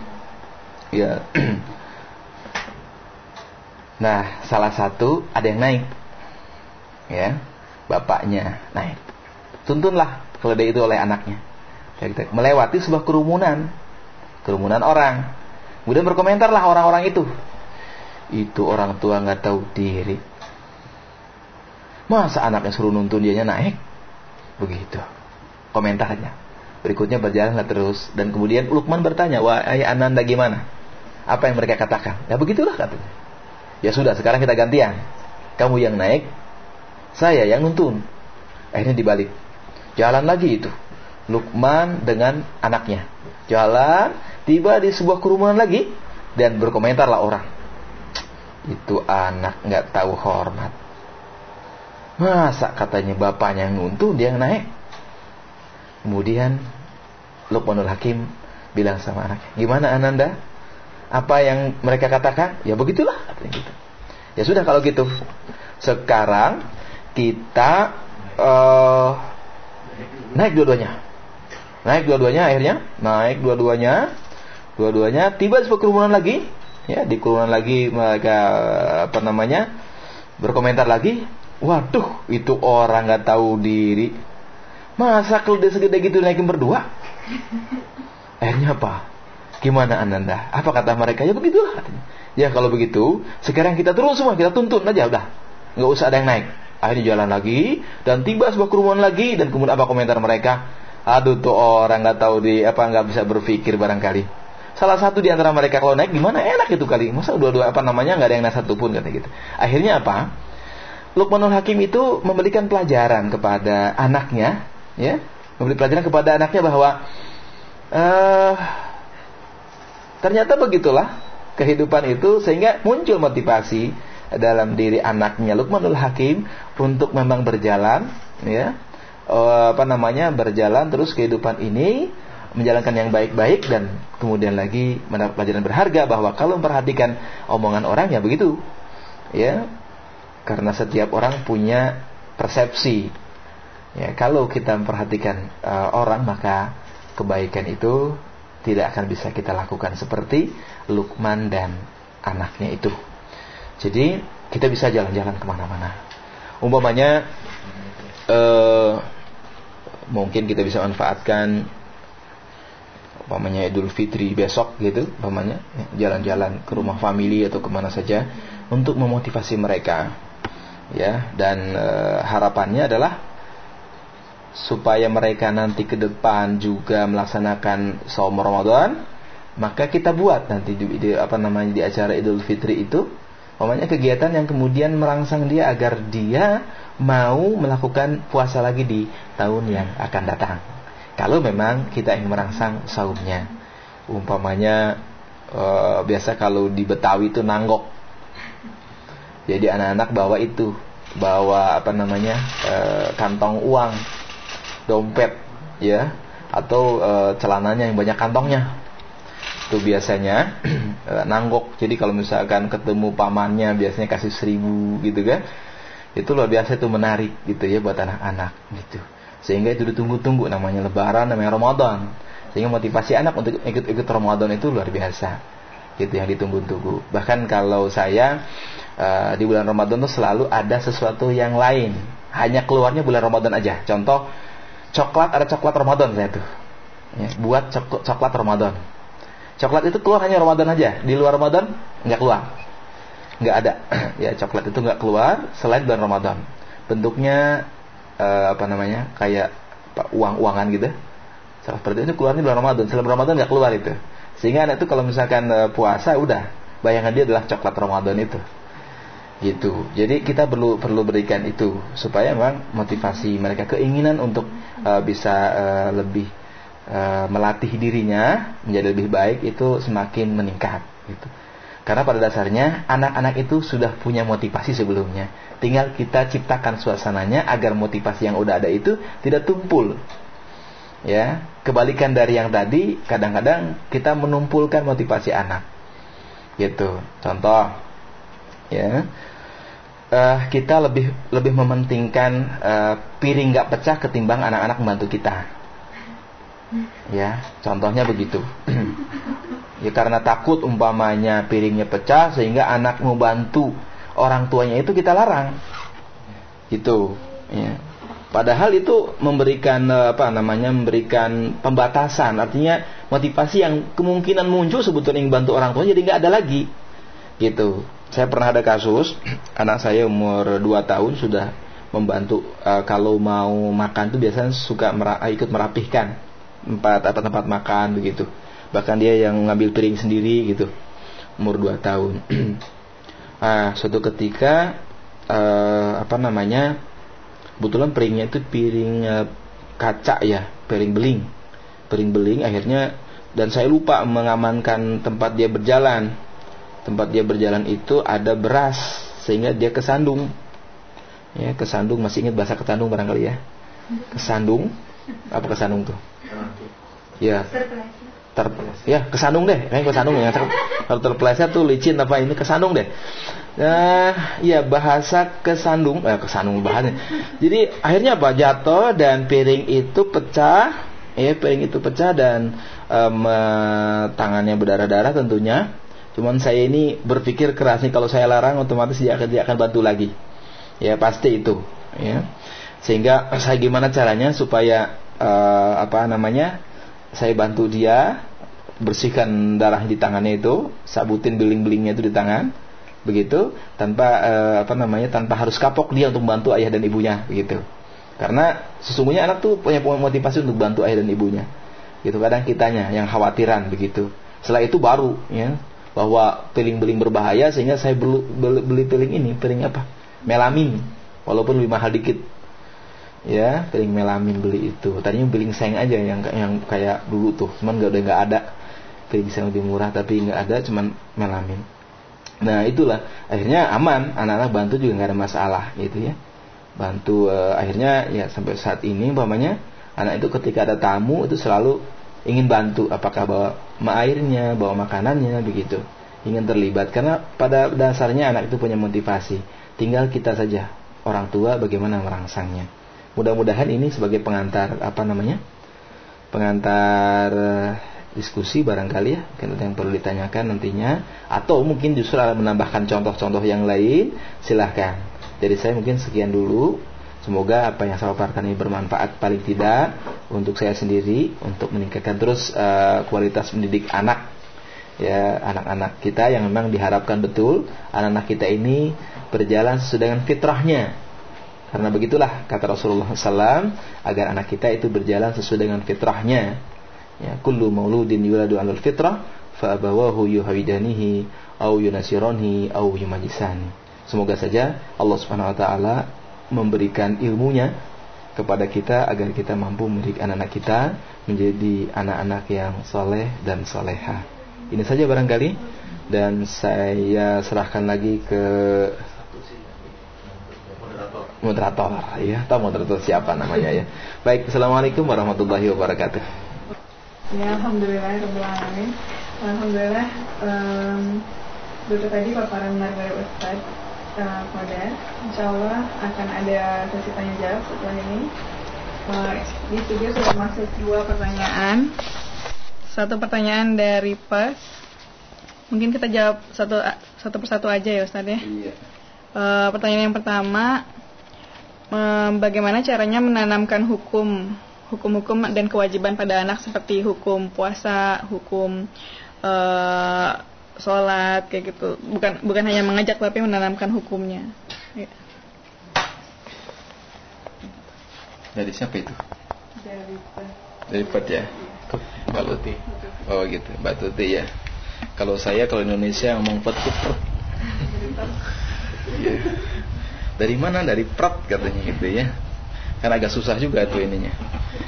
Speaker 2: Ya. [clears throat] nah, salah satu ada yang naik. Ya. Bapaknya naik. Tuntunlah keledai itu oleh anaknya. Melewati sebuah kerumunan. Kerumunan orang. Kemudian berkomentarlah orang-orang itu itu orang tua nggak tahu diri. Masa anaknya suruh nuntun dia naik? Begitu. Komentarnya. Berikutnya berjalanlah terus dan kemudian Lukman bertanya, "Wah, ayah Ananda gimana?" Apa yang mereka katakan? Ya begitulah katanya. Ya sudah, sekarang kita gantian. Kamu yang naik, saya yang nuntun. Akhirnya dibalik. Jalan lagi itu. Lukman dengan anaknya. Jalan, tiba di sebuah kerumunan lagi dan berkomentarlah orang itu anak nggak tahu hormat. Masa katanya bapaknya nuntun dia yang naik. Kemudian Luqmanul Hakim bilang sama anaknya, "Gimana Ananda? Apa yang mereka katakan? Ya begitulah," gitu. Ya sudah kalau gitu. Sekarang kita uh, naik dua-duanya. Naik dua-duanya akhirnya, naik dua-duanya. Dua-duanya tiba di kerumunan lagi, ya di kurungan lagi mereka apa namanya berkomentar lagi waduh itu orang nggak tahu diri masa kalau dia segede gitu naikin berdua akhirnya apa gimana ananda? Apa kata mereka? Ya begitulah ya kalau begitu sekarang kita turun semua kita tuntun aja udah. Nggak usah ada yang naik. Akhirnya jalan lagi dan tiba sebuah kerumunan lagi dan kemudian apa komentar mereka? Aduh tuh orang nggak tahu di apa nggak bisa berpikir barangkali. Salah satu di antara mereka kalau naik gimana? Enak itu kali. Masa dua-dua apa namanya nggak ada yang naik satu pun kata gitu. Akhirnya apa? Lukmanul Hakim itu memberikan pelajaran kepada anaknya ya. Memberi pelajaran kepada anaknya bahwa uh, ternyata begitulah kehidupan itu sehingga muncul motivasi dalam diri anaknya Lukmanul Hakim untuk memang berjalan ya uh, apa namanya berjalan terus kehidupan ini menjalankan yang baik-baik dan kemudian lagi mendapat pelajaran berharga bahwa kalau memperhatikan omongan orang ya begitu. Ya. Karena setiap orang punya persepsi. Ya, kalau kita memperhatikan uh, orang maka kebaikan itu tidak akan bisa kita lakukan seperti Lukman dan anaknya itu. Jadi kita bisa jalan-jalan ke mana-mana. Umpamanya uh, mungkin kita bisa manfaatkan umpamanya Idul Fitri besok gitu umpamanya jalan-jalan ke rumah family atau ke mana saja untuk memotivasi mereka ya dan e, harapannya adalah supaya mereka nanti ke depan juga melaksanakan saum Ramadan maka kita buat nanti di, di apa namanya di acara Idul Fitri itu umpamanya kegiatan yang kemudian merangsang dia agar dia mau melakukan puasa lagi di tahun yang akan datang kalau memang kita ingin merangsang saumnya. Umpamanya e, biasa kalau di Betawi itu nanggok. Jadi anak-anak bawa itu, bawa apa namanya? E, kantong uang, dompet ya, atau e, celananya yang banyak kantongnya. Itu biasanya e, [clears throat] nanggok. Jadi kalau misalkan ketemu pamannya biasanya kasih seribu gitu kan. Itu luar biasa itu menarik gitu ya buat anak-anak gitu sehingga itu ditunggu-tunggu namanya lebaran namanya Ramadan sehingga motivasi anak untuk ikut-ikut Ramadan itu luar biasa gitu yang ditunggu-tunggu bahkan kalau saya uh, di bulan Ramadan itu selalu ada sesuatu yang lain hanya keluarnya bulan Ramadan aja. Contoh coklat ada coklat Ramadan saya tuh. Ya, buat coklat, Ramadan. Coklat itu keluar hanya Ramadan aja. Di luar Ramadan nggak keluar. Nggak ada. [clears throat] ya coklat itu nggak keluar selain bulan Ramadan. Bentuknya uh, apa namanya? kayak uang-uangan gitu. Seperti itu keluarnya bulan Ramadan. Selain Ramadan nggak keluar itu. Sehingga anak itu kalau misalkan uh, puasa udah bayangan dia adalah coklat Ramadan itu gitu. Jadi kita perlu perlu berikan itu supaya memang motivasi mereka keinginan untuk uh, bisa uh, lebih uh, melatih dirinya menjadi lebih baik itu semakin meningkat gitu. Karena pada dasarnya anak-anak itu sudah punya motivasi sebelumnya. Tinggal kita ciptakan suasananya agar motivasi yang udah ada itu tidak tumpul. Ya kebalikan dari yang tadi kadang-kadang kita menumpulkan motivasi anak. Gitu. Contoh ya. Uh, kita lebih lebih mementingkan uh, piring nggak pecah ketimbang anak-anak membantu kita. Ya contohnya begitu. [clears throat] Ya karena takut umpamanya piringnya pecah sehingga anak mau bantu orang tuanya itu kita larang. Gitu. Ya. Padahal itu memberikan eh, apa namanya memberikan pembatasan. Artinya motivasi yang kemungkinan muncul sebetulnya yang bantu orang tua jadi nggak ada lagi. Gitu saya pernah ada kasus [clears throat] anak saya umur 2 tahun sudah membantu uh, kalau mau makan tuh biasanya suka mera eh, ikut merapihkan tempat apa tempat makan begitu. Bahkan dia yang ngambil piring sendiri gitu umur 2 tahun. [clears throat] Ah suatu ketika uh, apa namanya kebetulan piringnya itu piring uh, kaca ya piring beling. Piring beling akhirnya dan saya lupa mengamankan tempat dia berjalan tempat dia berjalan itu ada beras sehingga dia kesandung. Ya kesandung masih ingat bahasa kesandung barangkali ya? Kesandung? Apa kesandung tuh? Ya. Ter ya kesandung deh. Kayak kesandung ya. Kalau terpeleset tuh licin apa ini? Kesandung deh. Nah ya bahasa kesandung eh kesandung bahannya. Jadi akhirnya apa? Jatuh dan piring itu pecah. Ya piring itu pecah dan um, tangannya berdarah-darah tentunya Cuman saya ini berpikir keras nih kalau saya larang otomatis dia akan dia akan bantu lagi. Ya pasti itu. Ya. Sehingga saya gimana caranya supaya uh, apa namanya saya bantu dia bersihkan darah di tangannya itu, sabutin beling-belingnya itu di tangan, begitu tanpa uh, apa namanya tanpa harus kapok dia untuk membantu ayah dan ibunya, begitu. Karena sesungguhnya anak tuh punya motivasi untuk bantu ayah dan ibunya. Gitu kadang kitanya yang khawatiran begitu. Setelah itu baru ya bahwa piling-piling berbahaya sehingga saya beli, beli, beli piling ini, piling apa? Melamin. Walaupun lebih mahal dikit. Ya, piling melamin beli itu. Tadinya piling seng aja yang yang kayak dulu tuh, cuman gak udah nggak ada. Piling seng lebih murah tapi nggak ada, cuman melamin. Nah, itulah akhirnya aman, anak-anak bantu juga nggak ada masalah gitu ya. Bantu uh, akhirnya ya sampai saat ini umpamanya anak itu ketika ada tamu itu selalu ingin bantu apakah bawa airnya, bawa makanannya begitu. Ingin terlibat karena pada dasarnya anak itu punya motivasi. Tinggal kita saja orang tua bagaimana merangsangnya. Mudah-mudahan ini sebagai pengantar apa namanya? Pengantar diskusi barangkali ya, ada yang perlu ditanyakan nantinya atau mungkin justru menambahkan contoh-contoh yang lain, silahkan. Jadi saya mungkin sekian dulu Semoga apa yang saya paparkan ini bermanfaat paling tidak untuk saya sendiri untuk meningkatkan terus uh, kualitas mendidik anak ya anak-anak kita yang memang diharapkan betul anak-anak kita ini berjalan sesuai dengan fitrahnya. Karena begitulah kata Rasulullah SAW agar anak kita itu berjalan sesuai dengan fitrahnya. Ya kullu mauludin yuladu alal fitrah fa abawahu yuhawidanihi au yunasironihi au yumajisani. Semoga saja Allah Subhanahu wa taala memberikan ilmunya kepada kita agar kita mampu mendidik anak-anak kita menjadi anak-anak yang soleh dan soleha. Ini saja barangkali. Dan saya serahkan lagi ke moderator. Ya tahu moderator siapa namanya ya. Baik assalamualaikum warahmatullahi wabarakatuh.
Speaker 1: Ya alhamdulillah alhamdulillah um, tadi paparan dari Ustadz uh, Kodar. Insya Allah akan ada sesi tanya jawab setelah ini. Uh, di studio sudah masuk dua pertanyaan. Satu pertanyaan dari PES. Mungkin kita jawab satu satu persatu aja ya Ustaz ya. Iya. Uh, pertanyaan yang pertama, bagaimana caranya menanamkan hukum hukum-hukum dan kewajiban pada anak seperti hukum puasa, hukum uh, sholat kayak gitu. Bukan bukan hanya mengajak tapi menanamkan hukumnya. Ya.
Speaker 2: Dari siapa itu? Dari Dari Pat ya. Mbak Luti. Oh gitu, Mbak Tuti ya. Kalau saya kalau Indonesia ngomong pet pet. Ya. Dari mana? Dari prat katanya gitu ya. Kan agak susah juga tuh ininya.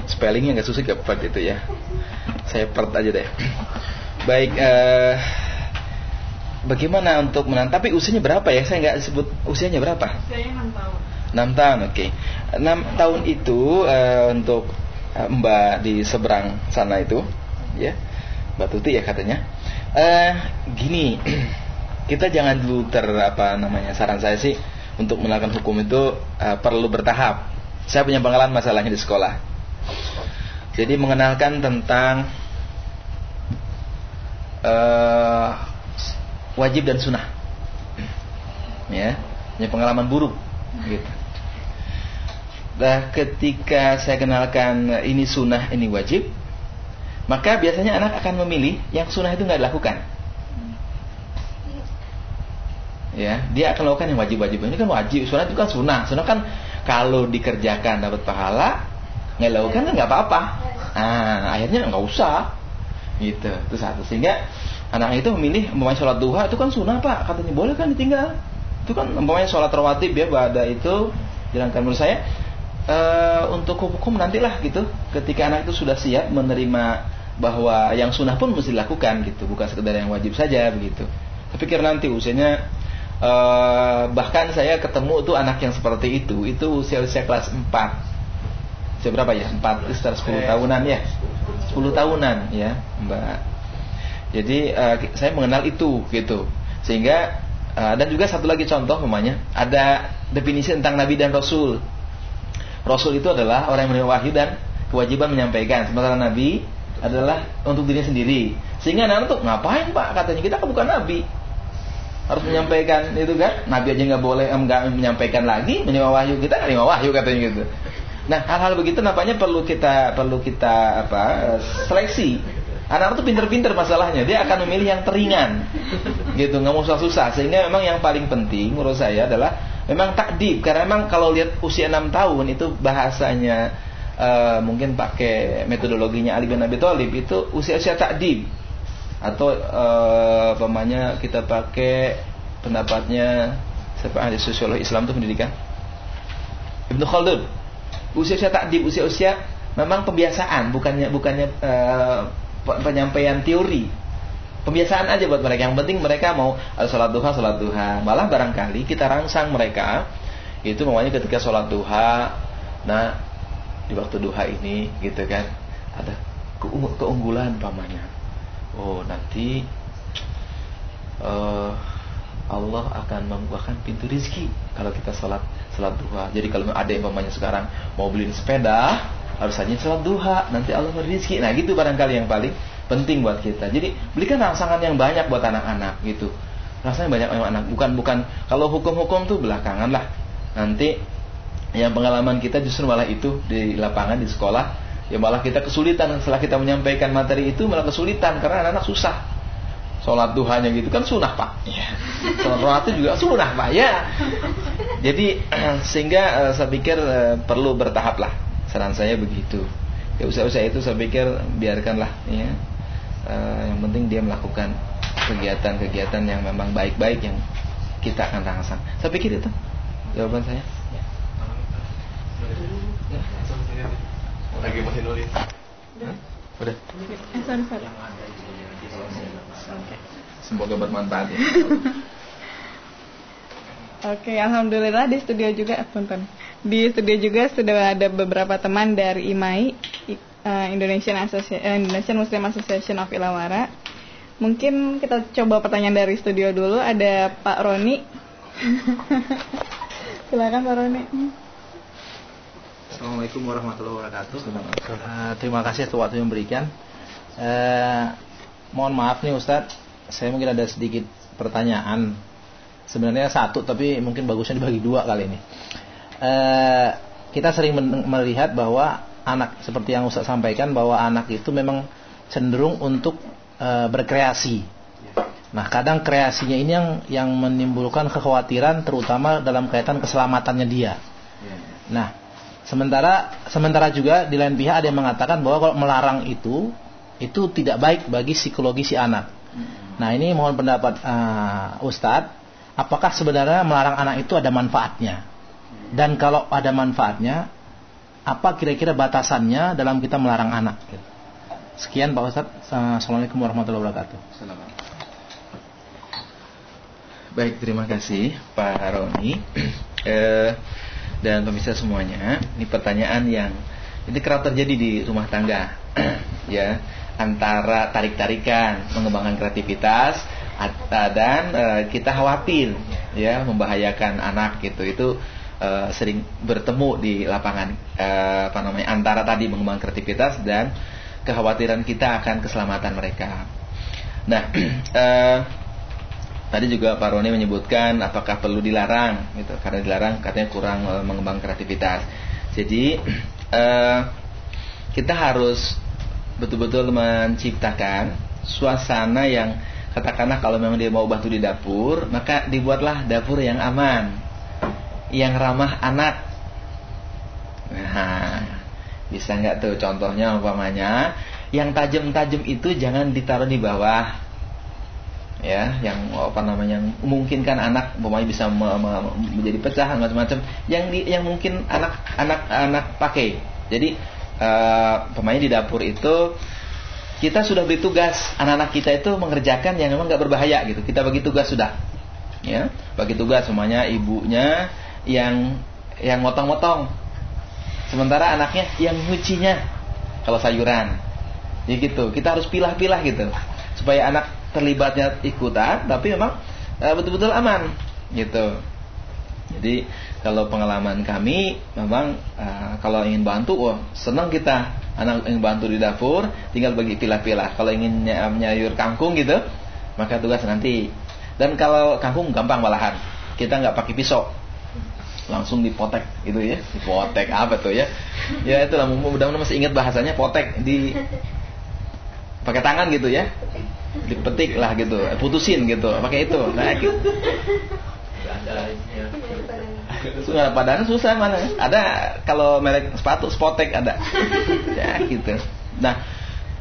Speaker 2: Spellingnya agak susah gak prat itu ya. Saya pert aja deh. Baik, uh, bagaimana untuk menanam? Tapi usianya berapa ya? Saya nggak sebut usianya berapa?
Speaker 1: Usianya 6 tahun.
Speaker 2: 6 tahun, oke. Okay. 6 tahun itu uh, untuk uh, Mbak di seberang sana itu, ya. Mbak Tuti ya katanya. Uh, gini, [clears throat] kita jangan dulu ter apa namanya saran saya sih untuk melakukan hukum itu uh, perlu bertahap. Saya punya pengalaman masalahnya di sekolah. Jadi mengenalkan tentang uh, wajib dan sunnah. Ya, punya pengalaman buruk gitu. Nah, ketika saya kenalkan ini sunnah, ini wajib, maka biasanya anak akan memilih yang sunnah itu nggak dilakukan. Ya, dia akan lakukan yang wajib-wajib. Ini kan wajib, sunnah itu kan sunnah. Sunnah kan kalau dikerjakan dapat pahala, nggak lakukan kan nggak apa-apa. Nah, akhirnya nggak usah. Gitu, itu satu. Sehingga anak itu memilih umpamanya sholat duha itu kan sunnah pak, katanya boleh kan ditinggal. Itu kan umpamanya sholat rawatib ya, pada itu. Jalankan menurut saya uh, untuk hukum nantilah gitu. Ketika anak itu sudah siap menerima bahwa yang sunnah pun mesti dilakukan gitu. Bukan sekedar yang wajib saja begitu. Tapi kira nanti usianya uh, bahkan saya ketemu tuh anak yang seperti itu itu usia usia kelas 4 usia berapa ya? 4 sekitar 10 tahunan ya? 10 tahunan ya mbak jadi uh, saya mengenal itu gitu sehingga uh, dan juga satu lagi contoh namanya ada definisi tentang nabi dan rasul Rasul itu adalah orang yang menerima wahyu dan kewajiban menyampaikan. Sementara Nabi adalah untuk dirinya sendiri. Sehingga anak tuh ngapain pak katanya kita kan bukan Nabi harus menyampaikan itu kan Nabi aja nggak boleh nggak menyampaikan lagi menerima wahyu kita nggak menerima wahyu katanya gitu. Nah hal-hal begitu nampaknya perlu kita perlu kita apa seleksi. Anak tuh pinter-pinter masalahnya. Dia akan memilih yang teringan. Gitu nggak mau susah-susah. Sehingga memang yang paling penting menurut saya adalah memang takdib. Karena memang kalau lihat usia 6 tahun itu bahasanya uh, mungkin pakai metodologinya Ali bin Abi Thalib itu usia-usia takdib. Atau uh, pemanya kita pakai pendapatnya siapa? Ahli sosiologi Islam itu pendidikan. Ibnu Khaldun. Usia-usia takdib usia-usia memang pembiasaan bukannya bukannya uh, penyampaian teori Pembiasaan aja buat mereka. Yang penting mereka mau ada sholat duha, sholat duha. Malah barangkali kita rangsang mereka itu namanya ketika sholat duha. Nah di waktu duha ini gitu kan ada keunggulan pamannya. Oh nanti uh, Allah akan membuahkan pintu rizki kalau kita sholat sholat duha. Jadi kalau ada yang pamannya sekarang mau beli sepeda harus saja sholat duha nanti Allah memberi rizki. Nah gitu barangkali yang paling penting buat kita. Jadi belikan rangsangan yang banyak buat anak-anak gitu. Rasanya banyak anak bukan bukan kalau hukum-hukum tuh belakangan lah. Nanti yang pengalaman kita justru malah itu di lapangan di sekolah ya malah kita kesulitan setelah kita menyampaikan materi itu malah kesulitan karena anak-anak susah sholat duhanya gitu kan sunnah pak ya. sholat rawat itu juga sunnah pak ya jadi [clears throat] sehingga uh, saya pikir uh, perlu bertahap lah saran saya begitu ya usaha-usaha itu saya pikir biarkanlah ya uh, yang penting dia melakukan kegiatan-kegiatan yang memang baik-baik yang kita akan rangsang. Saya pikir itu jawaban saya. Ya. Lagi masih nulis. Udah. Udah. Semoga bermanfaat ya. [laughs]
Speaker 1: Oke, alhamdulillah di studio juga, punten. Di studio juga sudah ada beberapa teman dari IMAI, uh, Indonesian Association, uh, Indonesian Muslim Association of Ilawara. Mungkin kita coba pertanyaan dari studio dulu. Ada Pak Roni. [laughs] Silakan Pak Roni.
Speaker 3: Assalamualaikum warahmatullahi wabarakatuh. Uh, terima kasih atas waktu yang berikan. Uh, mohon maaf nih Ustadz, saya mungkin ada sedikit pertanyaan. Sebenarnya satu, tapi mungkin bagusnya dibagi dua kali ini. Eh, kita sering melihat bahwa anak seperti yang Ustaz sampaikan bahwa anak itu memang cenderung untuk eh, berkreasi. Nah, kadang kreasinya ini yang yang menimbulkan kekhawatiran terutama dalam kaitan keselamatannya dia. Nah, sementara sementara juga di lain pihak ada yang mengatakan bahwa kalau melarang itu itu tidak baik bagi psikologi si anak. Nah, ini mohon pendapat uh, Ustadz, apakah sebenarnya melarang anak itu ada manfaatnya? Dan kalau ada manfaatnya, apa kira-kira batasannya dalam kita melarang anak? Sekian Pak Ustadz. Assalamualaikum warahmatullahi wabarakatuh.
Speaker 2: Baik, terima kasih Pak Roni [clears throat] eh, dan pemirsa semuanya. Ini pertanyaan yang ini kerap terjadi di rumah tangga, [clears throat] ya antara tarik-tarikan, mengembangkan kreativitas dan eh, kita khawatir ya membahayakan anak gitu. Itu eh, sering bertemu di lapangan eh, apa namanya antara tadi mengembangkan kreativitas dan kekhawatiran kita akan keselamatan mereka. Nah, [clears throat] eh, Tadi juga Pak Roni menyebutkan apakah perlu dilarang gitu karena dilarang katanya kurang e, mengembang kreativitas. Jadi e, [clears throat] kita harus betul-betul menciptakan suasana yang katakanlah kalau memang dia mau bantu di dapur, maka dibuatlah dapur yang aman, yang ramah anak. Nah, bisa nggak tuh contohnya umpamanya? Yang tajam-tajam itu jangan ditaruh di bawah. Ya yang apa namanya memungkinkan anak pemain bisa me, me, menjadi pecahan macam-macam. Yang di, yang mungkin anak anak anak pakai. Jadi uh, di dapur itu kita sudah beri tugas. Anak-anak kita itu mengerjakan yang memang nggak berbahaya gitu. Kita bagi tugas sudah. Ya bagi tugas semuanya ibunya yang yang motong-motong. Sementara anaknya yang nyucinya kalau sayuran. Ya gitu kita harus pilah-pilah gitu. Supaya anak terlibatnya ikutan tapi memang eh, betul-betul aman gitu. Jadi kalau pengalaman kami memang uh, kalau ingin bantu oh senang kita. Anak ingin bantu di dapur tinggal bagi pilah-pilah. Kalau ingin nyayur kangkung gitu maka tugas nanti. Dan kalau kangkung gampang malahan. Kita nggak pakai pisau langsung dipotek gitu ya dipotek apa tuh ya? Ya itulah mudah-mudahan masih ingat bahasanya potek di pakai tangan gitu ya? Dipetik lah gitu putusin gitu pakai itu nah gitu. Ada padahal susah mana? Ada kalau merek sepatu spotek ada. Ya gitu. Nah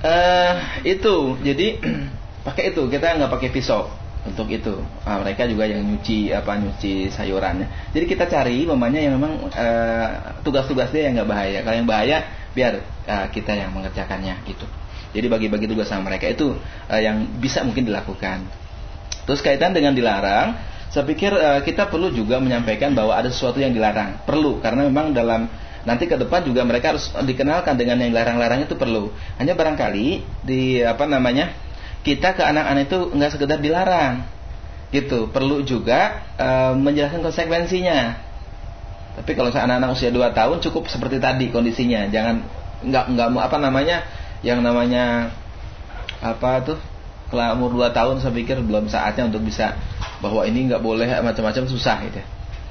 Speaker 2: uh, itu jadi [clears throat] pakai itu kita nggak pakai pisau untuk itu nah, mereka juga yang nyuci apa nyuci sayurannya jadi kita cari mamanya yang memang uh, tugas-tugas dia yang nggak bahaya kalau yang bahaya biar uh, kita yang mengerjakannya gitu jadi bagi-bagi tugas sama mereka itu uh, yang bisa mungkin dilakukan. Terus kaitan dengan dilarang, saya pikir uh, kita perlu juga menyampaikan bahwa ada sesuatu yang dilarang. Perlu karena memang dalam nanti ke depan juga mereka harus dikenalkan dengan yang larang-larang itu perlu. Hanya barangkali di apa namanya kita ke anak-anak itu nggak sekedar dilarang, gitu. Perlu juga uh, menjelaskan konsekuensinya. Tapi kalau anak-anak usia 2 tahun cukup seperti tadi kondisinya, jangan nggak nggak apa namanya yang namanya apa tuh kalau umur 2 tahun saya pikir belum saatnya untuk bisa bahwa ini nggak boleh macam-macam susah gitu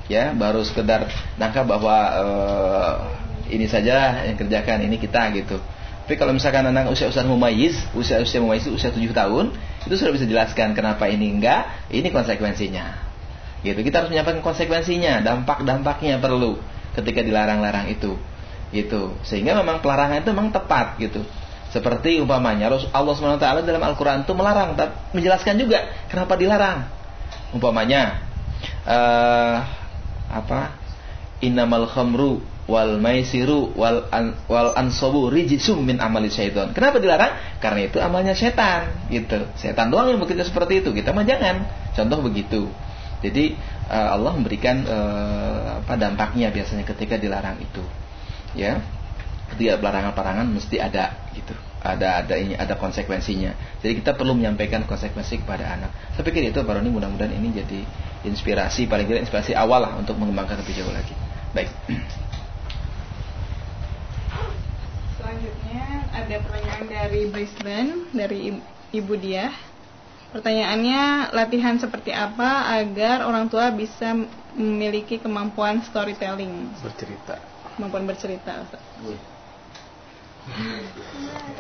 Speaker 2: ya baru sekedar nangka bahwa uh, ini saja yang kerjakan ini kita gitu tapi kalau misalkan anak usia-usia mumayyiz usia-usia mumayyiz usia 7 tahun itu sudah bisa jelaskan kenapa ini enggak ini konsekuensinya. Gitu. Kita harus menyampaikan konsekuensinya dampak-dampaknya perlu ketika dilarang-larang itu. Gitu. Sehingga memang pelarangan itu memang tepat gitu. Seperti umpamanya Allah SWT dalam Al-Quran itu melarang, menjelaskan juga kenapa dilarang. Umpamanya, uh, apa? Innamal khamru wal maisiru wal an, wal ansobu rijisum min amali syaitan. Kenapa dilarang? Karena itu amalnya setan, gitu. Setan doang yang bekerja seperti itu. Kita mah jangan. Contoh begitu. Jadi uh, Allah memberikan uh, apa dampaknya biasanya ketika dilarang itu. Ya ketika pelarangan-pelarangan mesti ada gitu ada ada ini ada konsekuensinya jadi kita perlu menyampaikan konsekuensi kepada anak saya pikir itu baru ini mudah-mudahan ini jadi inspirasi paling tidak inspirasi awal lah untuk mengembangkan lebih jauh lagi baik [clears throat]
Speaker 1: selanjutnya ada pertanyaan dari Brisbane dari ibu dia Pertanyaannya, latihan seperti apa agar orang tua bisa memiliki kemampuan storytelling?
Speaker 2: Bercerita.
Speaker 1: Kemampuan bercerita.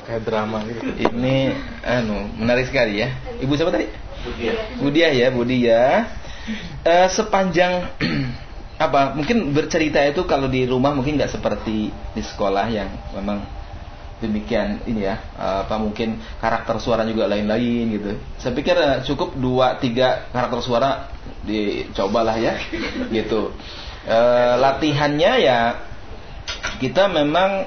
Speaker 2: Kayak drama gitu. Ini anu menarik sekali ya. Ibu siapa tadi? Budia. Budia ya, Budia. Uh, sepanjang [clears throat] apa mungkin bercerita itu kalau di rumah mungkin nggak seperti di sekolah yang memang demikian ini ya apa mungkin karakter suara juga lain-lain gitu. Saya pikir uh, cukup dua tiga karakter suara dicobalah ya [laughs] gitu. E, latihannya ya kita memang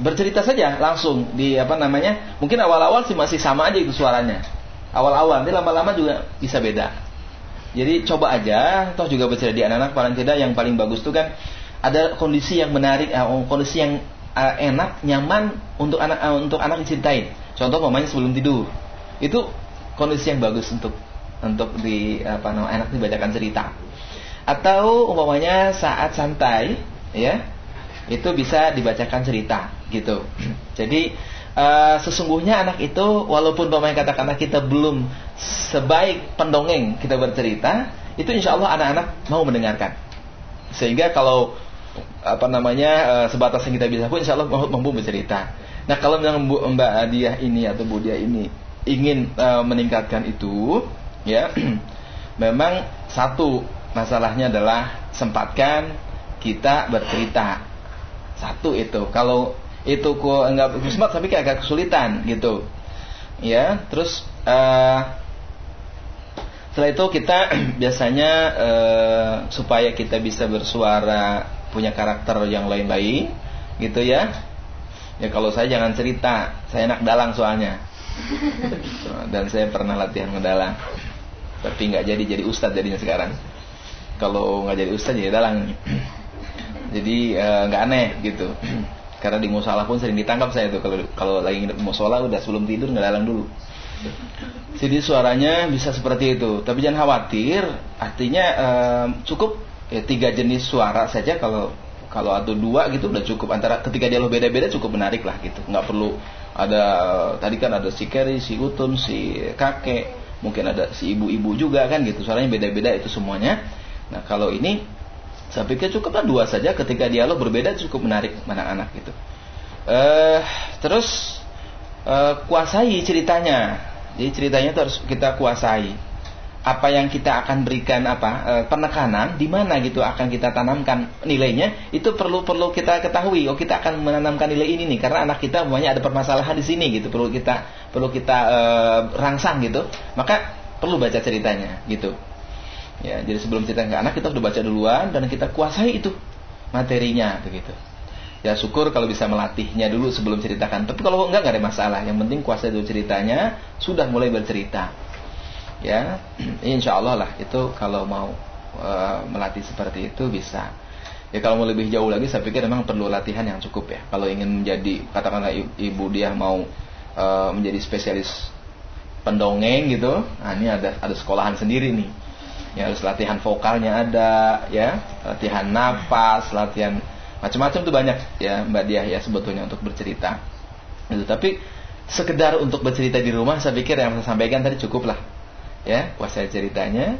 Speaker 2: bercerita saja langsung di apa namanya mungkin awal-awal sih masih sama aja itu suaranya. Awal-awal nanti lama-lama juga bisa beda. Jadi coba aja toh juga bercerita di anak-anak paling tidak yang paling bagus tuh kan ada kondisi yang menarik kondisi yang uh, enak nyaman untuk anak uh, untuk anak diceritain contoh mamanya sebelum tidur itu kondisi yang bagus untuk untuk di apa namanya anak dibacakan cerita atau umpamanya saat santai ya itu bisa dibacakan cerita gitu. [clears throat] Jadi uh, sesungguhnya anak itu walaupun pemain katakanlah kita belum sebaik pendongeng kita bercerita, itu insya Allah anak-anak mau mendengarkan. Sehingga kalau apa namanya uh, sebatas yang kita bisa pun insya Allah mampu bercerita. Nah kalau memang Mbak Adiah ini atau Bu Dia ini ingin uh, meningkatkan itu, ya [clears throat] memang satu masalahnya adalah sempatkan kita bercerita satu itu. Kalau itu kok enggak smart tapi kayak agak kesulitan gitu. Ya, terus uh, setelah itu kita [clears throat] biasanya uh, supaya kita bisa bersuara punya karakter yang lain-lain gitu ya. Ya kalau saya jangan cerita, saya enak dalang soalnya. [laughs] Dan saya pernah latihan ngedalang. Tapi nggak jadi jadi ustadz jadinya sekarang. Kalau nggak jadi ustadz jadi dalang jadi eh, nggak uh, aneh gitu karena di musola pun sering ditangkap saya tuh kalau kalau lagi musola udah sebelum tidur nggak dalang dulu jadi suaranya bisa seperti itu tapi jangan khawatir artinya uh, cukup ya, tiga jenis suara saja kalau kalau ada dua gitu udah cukup antara ketika dialog beda-beda cukup menarik lah gitu nggak perlu ada tadi kan ada si Kerry si Utun si kakek mungkin ada si ibu-ibu juga kan gitu suaranya beda-beda itu semuanya nah kalau ini saya pikir cukuplah dua saja ketika dialog berbeda cukup menarik anak-anak gitu. Uh, terus uh, kuasai ceritanya. Jadi ceritanya itu harus kita kuasai. Apa yang kita akan berikan apa uh, penekanan di mana gitu akan kita tanamkan nilainya itu perlu perlu kita ketahui. Oh kita akan menanamkan nilai ini nih karena anak kita semuanya ada permasalahan di sini gitu perlu kita perlu kita uh, rangsang gitu. Maka perlu baca ceritanya gitu. Ya, jadi sebelum cerita ke anak kita sudah baca duluan dan kita kuasai itu materinya begitu. Ya syukur kalau bisa melatihnya dulu sebelum ceritakan. Tapi kalau enggak enggak ada masalah. Yang penting kuasai dulu ceritanya, sudah mulai bercerita. Ya, [clears throat] insya Allah lah itu kalau mau uh, melatih seperti itu bisa. Ya kalau mau lebih jauh lagi saya pikir memang perlu latihan yang cukup ya. Kalau ingin menjadi katakanlah ibu dia mau uh, menjadi spesialis pendongeng gitu, nah ini ada ada sekolahan sendiri nih ya harus latihan vokalnya ada ya latihan nafas latihan macam-macam tuh banyak ya Mbak Diah ya sebetulnya untuk bercerita itu tapi sekedar untuk bercerita di rumah saya pikir yang saya sampaikan tadi cukup lah ya kuasai ceritanya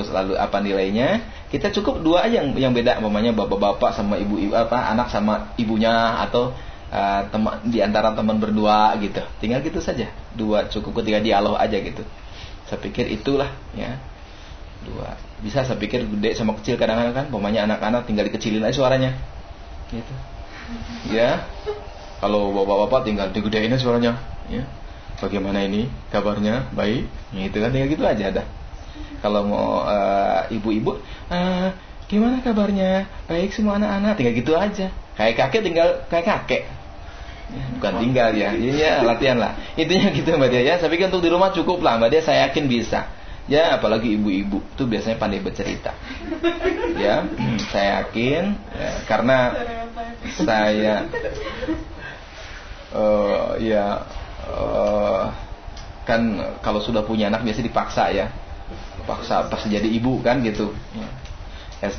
Speaker 2: terus lalu apa nilainya? Kita cukup dua aja yang yang beda umpamanya bapak-bapak sama ibu-ibu apa anak sama ibunya atau uh, teman di antara teman berdua gitu. Tinggal gitu saja. Dua cukup ketika dialog aja gitu. Saya pikir itulah ya. Dua. Bisa saya pikir gede sama kecil kadang-kadang kan pokoknya anak-anak tinggal dikecilin aja suaranya. Gitu. Ya. Kalau bapak-bapak tinggal digedein aja suaranya. Ya bagaimana ini kabarnya? Baik? Gitu kan? Tinggal gitu aja ada kalau mau uh, ibu-ibu uh, gimana kabarnya? Baik semua anak-anak? Tinggal gitu aja. Kayak kakek tinggal kayak kakek. Ya, bukan tinggal ya. Ini ya latihan lah. Intinya gitu mbak dia ya. Saya pikir untuk di rumah cukup lah mbak dia saya yakin bisa. Ya, apalagi ibu-ibu. Itu biasanya pandai bercerita. Ya, [clears throat] saya yakin ya, karena saya uh, ya uh, kan kalau sudah punya anak biasa dipaksa ya. Paksa pas jadi ibu kan gitu. Ya.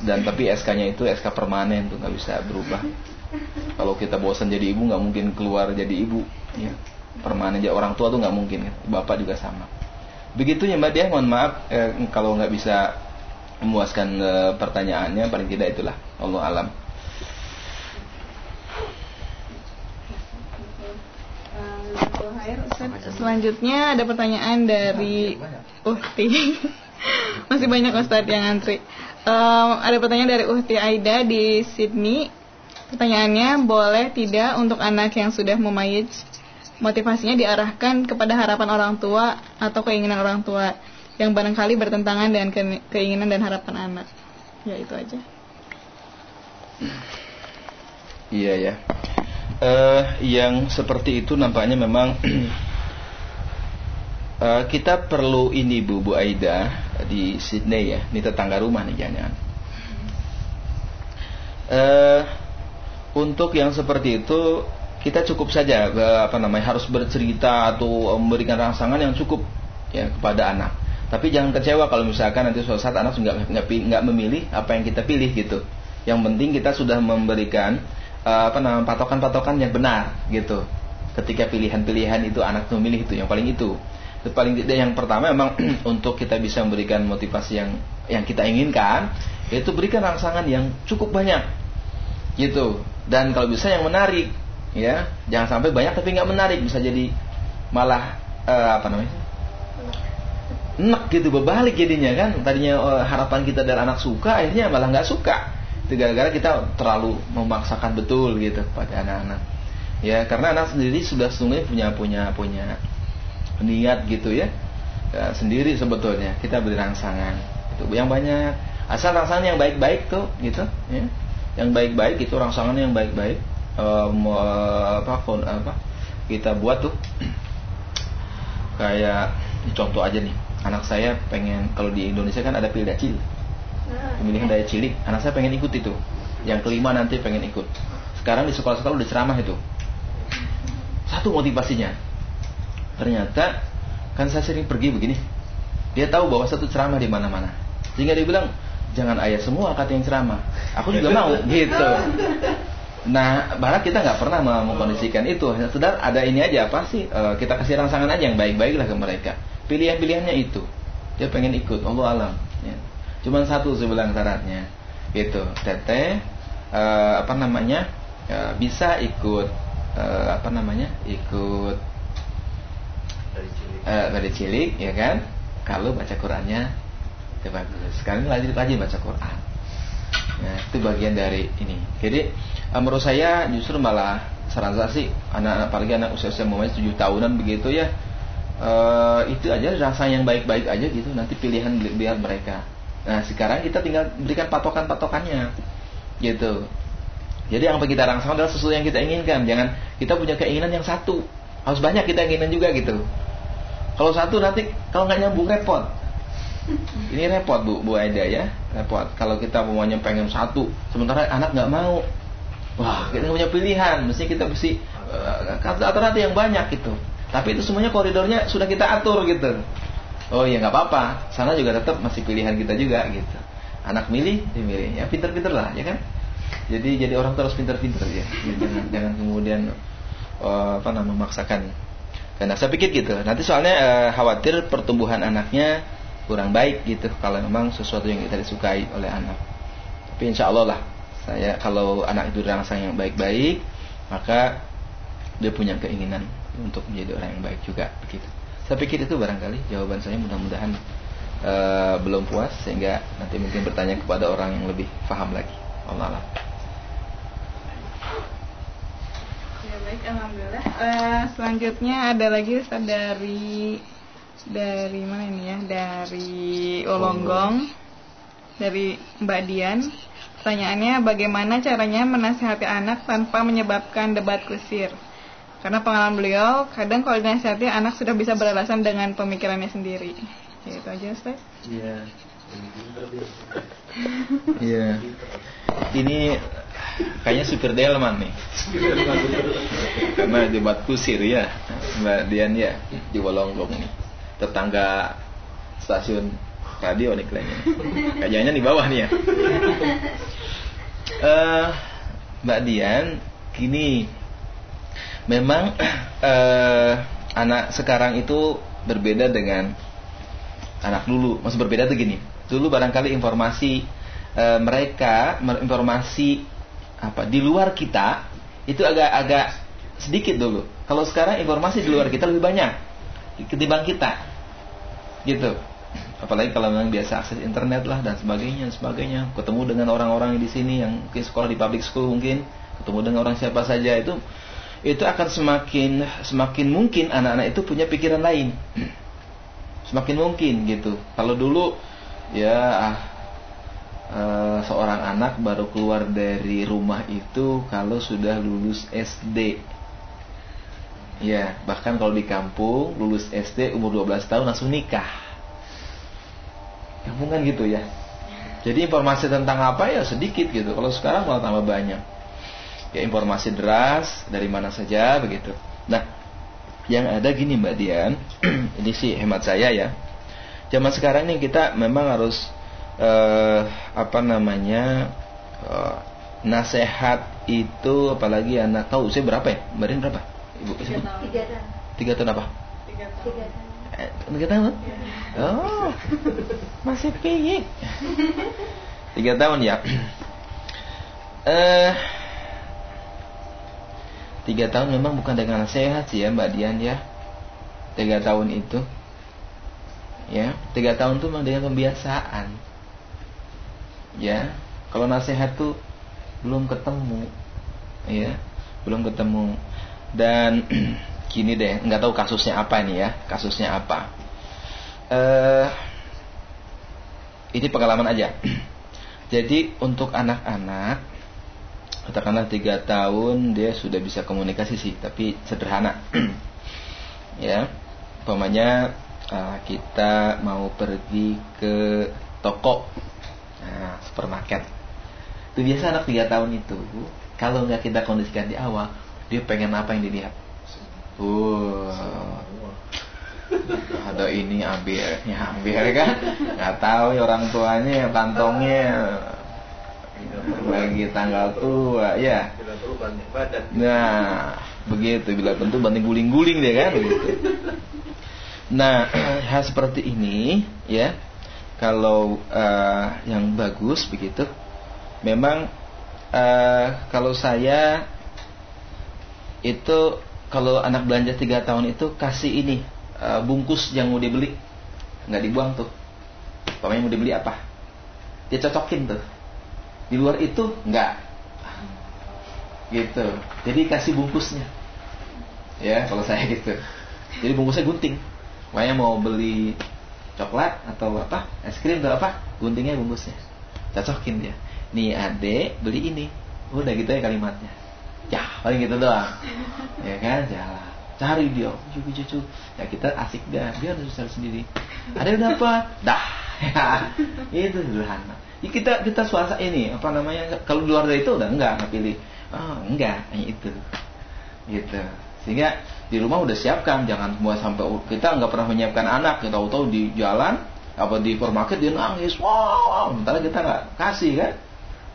Speaker 2: Dan tapi SK-nya itu SK permanen tuh nggak bisa berubah. Kalau kita bosan jadi ibu nggak mungkin keluar jadi ibu. Ya. Permanen jadi orang tua tuh nggak mungkin. Bapak juga sama Begitu ya Mbak Dia, mohon maaf eh, kalau nggak bisa memuaskan eh, pertanyaannya, paling tidak itulah Allah alam.
Speaker 1: Selanjutnya ada pertanyaan dari Uhti. [laughs] Masih banyak Ustadz yang antri. Um, ada pertanyaan dari Uhti Aida di Sydney. Pertanyaannya, boleh tidak untuk anak yang sudah memayit motivasinya diarahkan kepada harapan orang tua atau keinginan orang tua yang barangkali bertentangan dengan keinginan dan harapan anak. Ya itu aja.
Speaker 2: Iya ya. Uh, yang seperti itu nampaknya memang uh, [clears throat] kita perlu ini Bu Bu Aida di Sydney ya. Ini tetangga rumah nih jangan. Uh, untuk yang seperti itu kita cukup saja apa namanya harus bercerita atau memberikan rangsangan yang cukup ya kepada anak. Tapi jangan kecewa kalau misalkan nanti suatu saat anak nggak nggak memilih apa yang kita pilih gitu. Yang penting kita sudah memberikan apa namanya patokan-patokan yang benar gitu. Ketika pilihan-pilihan itu anak memilih itu yang paling itu. Paling tidak yang pertama memang [clears throat] untuk kita bisa memberikan motivasi yang yang kita inginkan, yaitu berikan rangsangan yang cukup banyak gitu. Dan kalau bisa yang menarik ya jangan sampai banyak tapi nggak menarik bisa jadi malah uh, apa namanya enak gitu berbalik jadinya kan tadinya uh, harapan kita dari anak suka akhirnya malah nggak suka gara-gara kita terlalu memaksakan betul gitu pada anak-anak. Ya karena anak sendiri sudah sungguh punya punya punya niat gitu ya, ya sendiri sebetulnya. Kita beri rangsangan. Itu yang banyak. Asal rangsangan yang baik-baik tuh gitu ya. Yang baik-baik itu rangsangan yang baik-baik. Uh, apa apa kita buat tuh. [clears throat] Kayak contoh aja nih. Anak saya pengen kalau di Indonesia kan ada pildacil pemilihan daya cilik. Anak saya pengen ikut itu. Yang kelima nanti pengen ikut. Sekarang di sekolah-sekolah udah ceramah itu. Satu motivasinya. Ternyata kan saya sering pergi begini. Dia tahu bahwa satu ceramah di mana-mana. Sehingga dia bilang jangan ayah semua kata yang ceramah. Aku juga [laughs] mau. Gitu. Nah, barat kita nggak pernah mengkondisikan itu. Sedar ada ini aja apa sih? Uh, kita kasih rangsangan aja yang baik-baik lah ke mereka. Pilihan-pilihannya itu. Dia pengen ikut, Allah alam. Cuman satu saya bilang syaratnya, gitu. Teteh uh, apa namanya uh, bisa ikut uh, apa namanya ikut dari cilik. Uh, dari cilik, ya kan? Kalau baca Qurannya itu bagus. Sekarang lanjut lagi baca Quran. Ya, itu bagian dari ini. Jadi uh, menurut saya justru malah saran saya sih anak-anak apalagi anak usia-usia mamanya tujuh tahunan begitu ya uh, itu aja rasa yang baik-baik aja gitu nanti pilihan biar mereka nah sekarang kita tinggal berikan patokan-patokannya gitu. Jadi yang kita rangsang adalah sesuatu yang kita inginkan. Jangan kita punya keinginan yang satu. Harus banyak kita inginan juga gitu. Kalau satu nanti kalau nggak nyambung repot. Ini repot bu bu Aida ya. Repot. Kalau kita maunya pengen satu sementara anak nggak mau. Wah, kita punya pilihan, mesti kita mesti uh, atur atur yang banyak gitu. Tapi itu semuanya koridornya sudah kita atur gitu. Oh ya nggak apa-apa, sana juga tetap masih pilihan kita juga gitu. Anak milih, dimilih. Ya pinter-pinter lah, ya kan? Jadi jadi orang terus pinter-pinter ya. jangan [laughs] jangan kemudian uh, apa namanya memaksakan. Karena saya pikir gitu. Nanti soalnya uh, khawatir pertumbuhan anaknya kurang baik gitu kalau memang sesuatu yang kita disukai oleh anak. Tapi insya Allah lah saya kalau anak itu dirangsang yang baik-baik maka dia punya keinginan untuk menjadi orang yang baik juga begitu saya pikir itu barangkali jawaban saya. Mudah-mudahan uh, belum puas sehingga nanti mungkin bertanya kepada orang yang lebih paham lagi. Allah Allah
Speaker 1: ya baik alhamdulillah. Uh, selanjutnya ada lagi Ustaz dari dari mana ini ya? Dari Olonggong dari Mbak Dian. Pertanyaannya, bagaimana caranya menasihati anak tanpa menyebabkan debat kusir? Karena pengalaman beliau, kadang kalau dinasihati anak sudah bisa beralasan dengan pemikirannya sendiri. Ya, itu aja, Ustaz.
Speaker 2: Iya. Iya. Ini kayaknya super delman nih. Karena debat kusir ya, Mbak Dian ya, di Wolonggong nih. Tetangga stasiun radio nih kayaknya. Kayaknya di bawah nih ya. Uh, Mbak Dian, gini, memang uh, [clears throat] anak sekarang itu berbeda dengan anak dulu. Masih berbeda tuh gini dulu barangkali informasi e, mereka informasi apa di luar kita itu agak-agak sedikit dulu. Kalau sekarang informasi di luar kita lebih banyak ketimbang kita. Gitu. Apalagi kalau memang biasa akses internet lah dan sebagainya sebagainya. Ketemu dengan orang-orang di sini yang mungkin sekolah di public school mungkin ketemu dengan orang siapa saja itu itu akan semakin semakin mungkin anak-anak itu punya pikiran lain [clears throat] semakin mungkin gitu kalau dulu ya uh, seorang anak baru keluar dari rumah itu kalau sudah lulus SD ya bahkan kalau di kampung lulus SD umur 12 tahun langsung nikah Kampungan gitu ya. Jadi informasi tentang apa ya sedikit gitu. Kalau sekarang malah tambah banyak. Ya informasi deras dari mana saja begitu. Nah, yang ada gini Mbak Dian, [clears throat] ini sih hemat saya ya. Zaman sekarang ini kita memang harus eh, apa namanya eh, nasehat itu apalagi anak tahu usia berapa ya? Mbak Dian berapa? Ibu
Speaker 1: tiga tahun.
Speaker 2: Tiga tahun. Tiga tahun apa?
Speaker 1: Tiga tahun.
Speaker 2: Tiga tahun? Oh, masih pingin. Tiga tahun ya. [clears throat] Eh, tiga tahun memang bukan dengan sehat sih ya Mbak Dian ya. Tiga tahun itu, ya, tiga tahun itu memang dengan pembiasaan. Ya, kalau nasihat tuh belum ketemu, ya, belum ketemu dan [clears throat] gini deh, nggak tahu kasusnya apa nih ya, kasusnya apa. Uh, ini pengalaman aja. [clears throat] Jadi untuk anak-anak, katakanlah tiga tahun dia sudah bisa komunikasi sih, tapi sederhana. [clears throat] ya, umpamanya uh, kita mau pergi ke toko, nah, supermarket. Itu biasa anak tiga tahun itu, kalau nggak kita kondisikan di awal, dia pengen apa yang dilihat Uh, ada ini ambil, ya ambil kan? Nggak tahu ya orang tuanya kantongnya bagi tanggal tua, ya. Nah, begitu. Bila tentu banting guling-guling dia kan? Begitu. Nah, [clears throat] hal seperti ini ya, kalau uh, yang bagus begitu, memang uh, kalau saya itu kalau anak belanja tiga tahun itu kasih ini uh, bungkus yang mau dibeli. Nggak dibuang tuh. Pokoknya mau dibeli apa? Dia cocokin tuh di luar itu nggak gitu. Jadi kasih bungkusnya. Ya kalau saya gitu. Jadi bungkusnya gunting. Pokoknya mau beli coklat atau apa es krim atau apa guntingnya bungkusnya. Cocokin dia. Nih adek beli ini. Udah gitu ya kalimatnya. Ya paling gitu doang. Ya kan? Jalan cari dia. Cucu cucu. Ya kita asik dah. Biar bisa sendiri. Ada dapat? Dah. [laughs] Ya itu sederhana ya, kita kita suasa ini apa namanya kalau luar dari itu udah enggak nggak pilih. Oh enggak hanya itu. Gitu. Sehingga di rumah udah siapkan jangan semua sampai kita nggak pernah menyiapkan anak kita tahu-tahu di jalan apa di supermarket dia nangis wow! Sementara kita nggak kasih kan?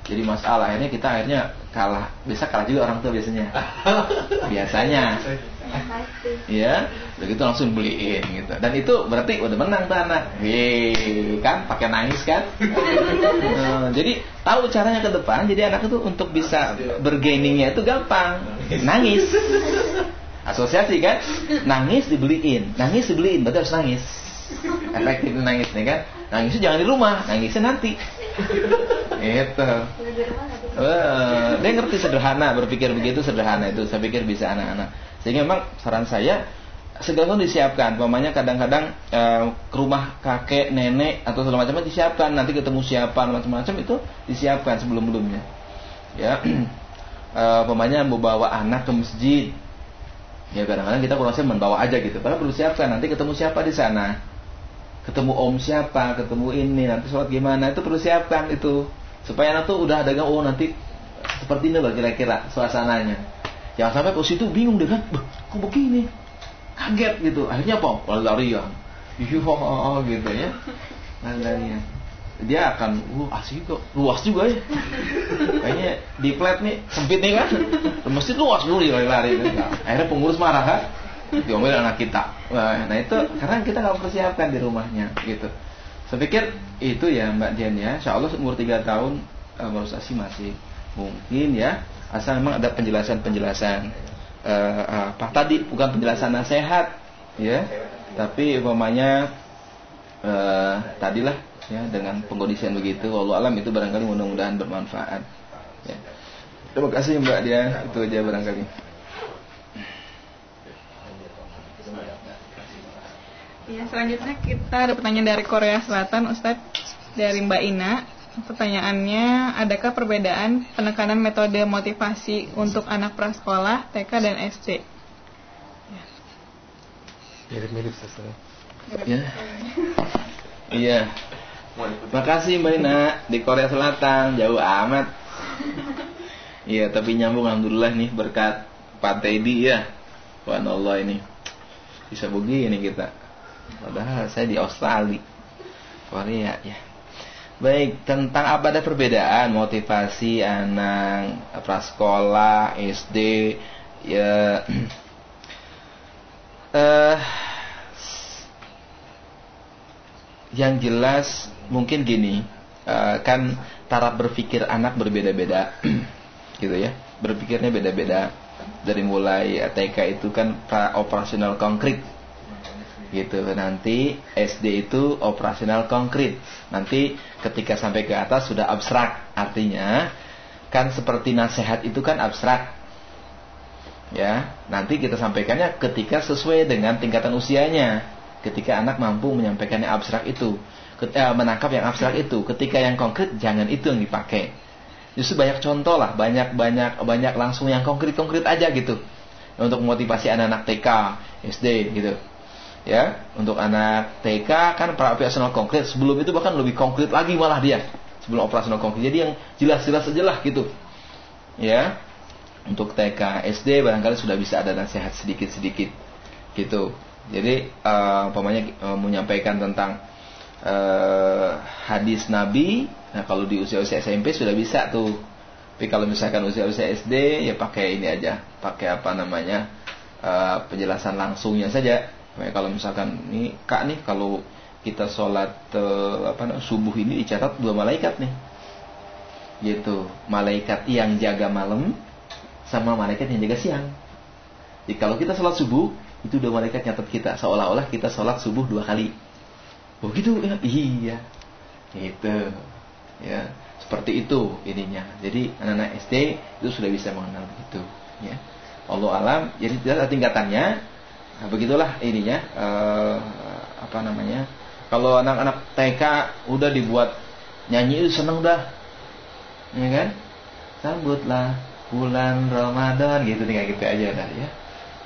Speaker 2: Jadi masalah akhirnya kita akhirnya kalah. Bisa kalah juga orang tua biasanya. [laughs] Biasanya ya begitu langsung beliin gitu. Dan itu berarti udah menang tuh anak kan? Pakai nangis kan? [laughs] Nah, jadi tahu caranya ke depan jadi anak itu untuk bisa bergainingnya itu gampang. Nangis. Asosiasi kan? Nangis dibeliin. Nangis dibeliin. Berarti harus nangis. Efektif nangis nih kan? Nangisnya jangan di rumah nangisnya nanti. Itu. Dia ngerti sederhana, berpikir begitu sederhana itu. Saya pikir bisa anak-anak. Sehingga memang saran saya segala disiapkan. Pemanya kadang-kadang uh, ke rumah kakek, nenek atau segala macam disiapkan. Nanti ketemu siapa macam-macam itu disiapkan sebelum-belumnya. Ya, [clears throat] uh, pemanya mau bawa anak ke masjid. Ya kadang-kadang kita kurang membawa aja gitu. Padahal perlu siapkan. Nanti ketemu siapa di sana ketemu om siapa, ketemu ini, nanti sholat gimana, itu perlu siapkan itu. Supaya tuh udah ada oh nanti seperti ini loh kira-kira suasananya. Jangan sampai posisi itu bingung dengan, kok begini, kaget gitu. Akhirnya apa? Iya, [laughs] gitu ya. Lari-larian. Dia akan, wah asik kok, luas juga ya. [laughs] Kayaknya di flat nih, sempit nih kan. Mesti luas dulu lari-lari. Akhirnya pengurus marah kan. diomelin anak kita nah itu karena kita nggak persiapkan di rumahnya gitu saya pikir itu ya Mbak Dian ya Insya Allah umur 3 tahun uh, saya masih mungkin ya asal memang ada penjelasan-penjelasan uh, apa tadi bukan penjelasan nasihat ya tapi umpamanya uh, tadilah ya dengan pengkondisian begitu Allah alam itu barangkali mudah-mudahan bermanfaat ya. terima kasih Mbak Dia itu aja barangkali
Speaker 1: Ya, selanjutnya kita ada pertanyaan dari Korea Selatan, Ustadz, dari Mbak Ina. Pertanyaannya, adakah perbedaan penekanan metode motivasi untuk anak prasekolah, TK, dan SD?
Speaker 2: Mirip-mirip sesuai. Ya. Iya. Makasih Mbak Ina di Korea Selatan, jauh amat. Iya, tapi nyambung alhamdulillah nih berkat Pak Teddy ya. Allah ini. Bisa begini kita. Padahal saya di Australia, Korea ya. Baik, tentang apa ada perbedaan? Motivasi anak prasekolah, SD, ya. Uh, [clears throat] yang jelas mungkin gini, uh, kan taraf berpikir anak berbeda-beda, [clears throat] gitu ya, berpikirnya beda-beda. Dari mulai TK itu kan operasional konkret, gitu. Nanti SD itu operasional konkret nanti ketika sampai ke atas sudah abstrak artinya kan seperti nasihat itu kan abstrak. Ya nanti kita sampaikannya ketika sesuai dengan tingkatan usianya. Ketika anak mampu menyampaikannya abstrak itu. Eh, menangkap yang abstrak itu. Ketika yang konkret jangan itu yang dipakai. Justru banyak contoh lah banyak banyak banyak langsung yang konkret konkret aja gitu. Untuk motivasi anak-anak TK SD gitu ya untuk anak TK kan pra operasional konkret. Sebelum itu bahkan lebih konkret lagi malah dia sebelum operasional konkret. Jadi yang jelas-jelas aja lah gitu. Ya untuk TK SD barangkali sudah bisa ada nasihat sedikit-sedikit gitu. Jadi uh, umpamanya uh, menyampaikan tentang uh, hadis Nabi nah kalau di usia-usia SMP sudah bisa tuh. Tapi kalau misalkan usia-usia SD ya pakai ini aja pakai apa namanya uh, penjelasan langsungnya saja Kayak kalau misalkan ini kak nih kalau kita sholat uh, apa subuh ini dicatat dua malaikat nih, gitu. Malaikat yang jaga malam sama malaikat yang jaga siang. Jadi kalau kita sholat subuh itu dua malaikat nyatat kita seolah-olah kita sholat subuh dua kali. Oh gitu ya? Iya. Gitu. Ya, seperti itu ininya. Jadi anak-anak SD itu sudah bisa mengenal begitu, ya. Allah alam. Jadi tingkatannya Nah, begitulah ininya uh, apa namanya? Kalau anak-anak TK udah dibuat nyanyi itu seneng dah. Ya kan? Sambutlah bulan Ramadan gitu tinggal gitu aja dah ya.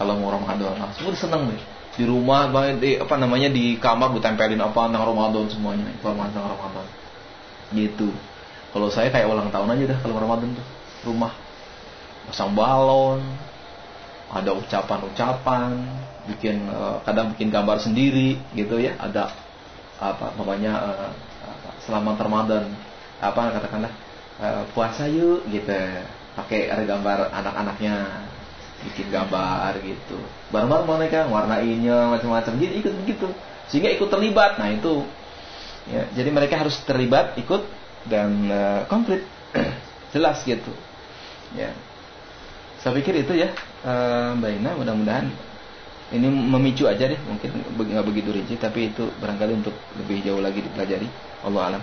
Speaker 2: Kalau mau Ramadan langsung udah seneng deh. Di rumah banget di apa namanya di kamar ditempelin apa tentang Ramadan semuanya, informasi tentang Ramadan. Gitu. Kalau saya kayak ulang tahun aja dah kalau Ramadan tuh. Rumah pasang balon, ada ucapan-ucapan, bikin uh, kadang bikin gambar sendiri gitu ya, ada apa namanya uh, selamat Ramadan. Apa katakanlah uh, puasa yuk gitu. Pakai ada gambar anak-anaknya bikin gambar gitu. Bareng-bareng mereka warnainya macam-macam. Jadi ikut begitu sehingga ikut terlibat. Nah itu ya. Jadi mereka harus terlibat ikut dan uh, konkret [clears throat] jelas gitu. Ya. Saya pikir itu ya uh, Mbak Ina. Mudah-mudahan ini memicu aja deh mungkin nggak begitu rinci tapi itu barangkali untuk lebih jauh lagi dipelajari. Allah alam.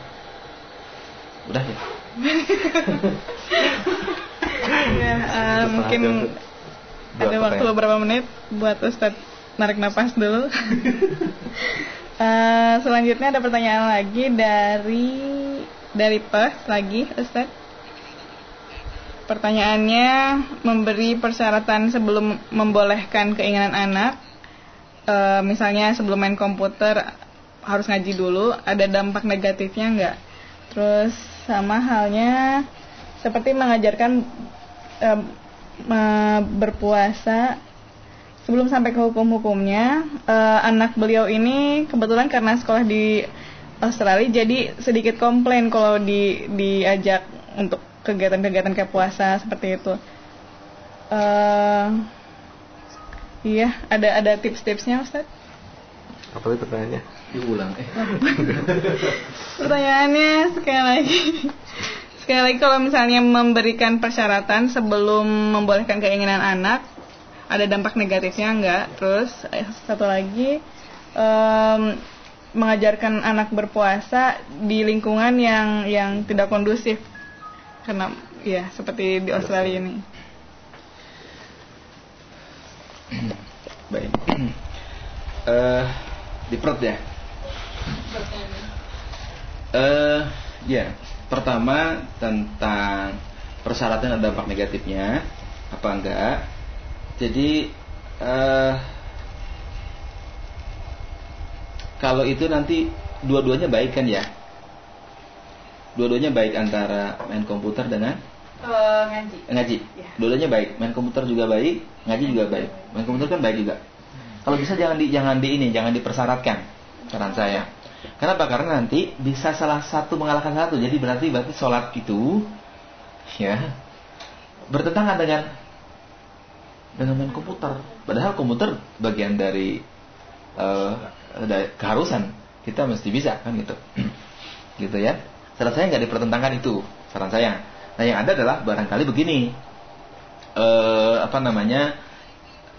Speaker 2: Udah ya, [laughs]
Speaker 1: ya uh, mungkin ada waktu beberapa menit buat Ustadz narik nafas dulu. Uh, [laughs] selanjutnya ada pertanyaan lagi dari dari Perth lagi Ustadz Pertanyaannya memberi persyaratan sebelum membolehkan keinginan anak. E, misalnya sebelum main komputer harus ngaji dulu. Ada dampak negatifnya nggak? Terus sama halnya seperti mengajarkan e, berpuasa sebelum sampai ke hukum-hukumnya. E, anak beliau ini kebetulan karena sekolah di Australia jadi sedikit komplain kalau di diajak untuk kegiatan-kegiatan kayak puasa seperti itu. Uh, Iya, ada ada tips-tipsnya Ustaz?
Speaker 2: Apa itu pertanyaannya?
Speaker 3: Diulang. Eh. [laughs]
Speaker 1: Pertanyaannya sekali lagi. Sekali lagi kalau misalnya memberikan persyaratan sebelum membolehkan keinginan anak, ada dampak negatifnya enggak? Terus eh, satu lagi em, mengajarkan anak berpuasa di lingkungan yang yang tidak kondusif. Karena ya seperti di Australia ini.
Speaker 2: Baik. Eh, di perut ya. Eh, ya. Pertama tentang persyaratan dan dampak negatifnya apa enggak. Jadi eh kalau itu nanti dua-duanya baik kan ya? Dua-duanya baik antara main komputer dengan
Speaker 1: ngaji.
Speaker 2: ngaji.
Speaker 1: Ya.
Speaker 2: Dua-duanya baik. Main komputer juga baik, ngaji juga baik. Main komputer kan baik juga. Kalau bisa jangan di jangan di ini, jangan dipersyaratkan. Saran saya. Kenapa? Karena nanti bisa salah satu mengalahkan satu. Jadi berarti berarti sholat itu ya bertentangan dengan dengan main komputer. Padahal komputer bagian dari da- keharusan kita mesti bisa kan gitu. [clears throat] gitu ya. Saran saya nggak dipertentangkan itu. Saran saya. Nah yang ada adalah barangkali begini. eh apa namanya?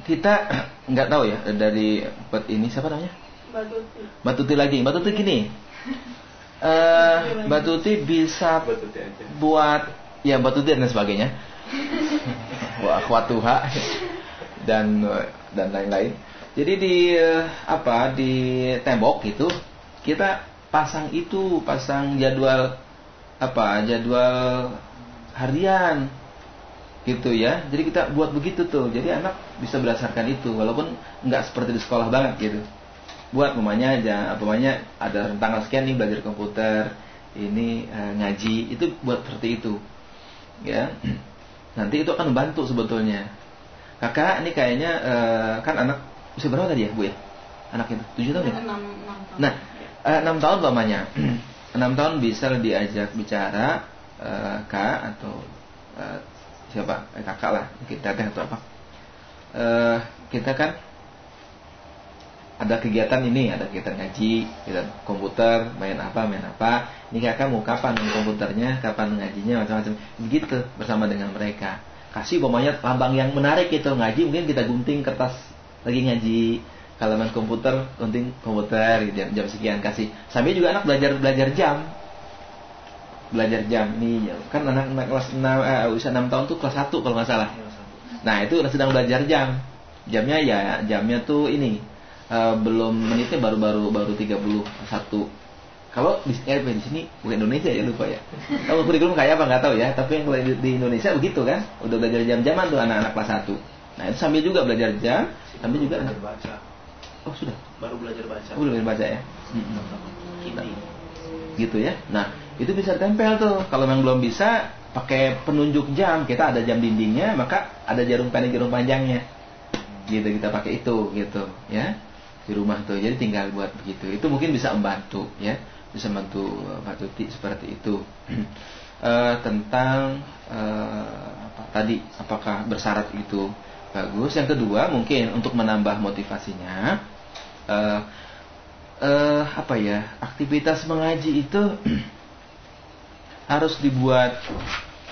Speaker 2: Kita [clears throat] nggak tahu ya dari buat ini siapa namanya? Mbak Tuti lagi. Mbak Tuti gini. [laughs] eh Mbak Tuti bisa buat ya Mbak Tuti dan sebagainya. [laughs] Wah, akhwatuha dan dan lain-lain. Jadi di eh, apa di tembok itu kita pasang itu, pasang jadwal apa? Jadwal harian gitu ya. Jadi kita buat begitu tuh. Jadi anak bisa berdasarkan itu walaupun nggak seperti di sekolah banget gitu. Buat mamanya aja, apa namanya ada tanggal sekian nih belajar komputer, ini eh, ngaji, itu buat seperti itu. Ya. Nanti itu akan membantu sebetulnya. Kakak ini kayaknya eh, kan anak usia berapa tadi ya, Bu ya? Anak itu 7 tahun ya? Nah, enam tahun pamannya. [clears throat] enam tahun bisa diajak bicara eh, kak atau eh, siapa eh, kakak lah, kita teteh atau apa. Eh, kita kan ada kegiatan ini, ada kegiatan ngaji, kegiatan komputer, main apa, main apa. Ini kakak mau kapan komputernya, kapan ngajinya, macam-macam. Begitu bersama dengan mereka. Kasih umpamanya lambang yang menarik itu ngaji, mungkin kita gunting kertas lagi ngaji. Kalau main komputer, gunting komputer jam, jam sekian kasih. Sambil juga anak belajar belajar jam. Belajar jam ini kan anak, anak kelas 6 eh, usia 6 tahun tuh kelas 1 kalau nggak salah. Nah, itu sedang belajar jam. Jamnya ya jamnya tuh ini eh, belum menitnya baru-baru baru 31. Kalau di, eh, di sini bukan Indonesia ya lupa ya. Kalau kurikulum kayak apa nggak tahu ya, tapi yang di, di Indonesia begitu kan, udah belajar jam-jaman tuh anak-anak kelas 1. Nah, itu sambil juga belajar jam, sambil juga
Speaker 4: belajar baca
Speaker 2: Oh, sudah.
Speaker 4: baru belajar baca
Speaker 2: Oh, belum baca ya.
Speaker 4: Kini
Speaker 2: Gitu ya. Nah, itu bisa tempel tuh. Kalau memang belum bisa, pakai penunjuk jam. Kita ada jam dindingnya, maka ada jarum pendek jarum panjangnya. Gitu kita pakai itu gitu, ya. Di rumah tuh. Jadi tinggal buat begitu. Itu mungkin bisa membantu, ya. Bisa membantu eh, Pak Tuti seperti itu. [clears throat] Eh, tentang eh, apa tadi apakah bersyarat itu bagus. Yang kedua mungkin untuk menambah motivasinya eh, eh, apa ya aktivitas mengaji itu [clears throat] harus dibuat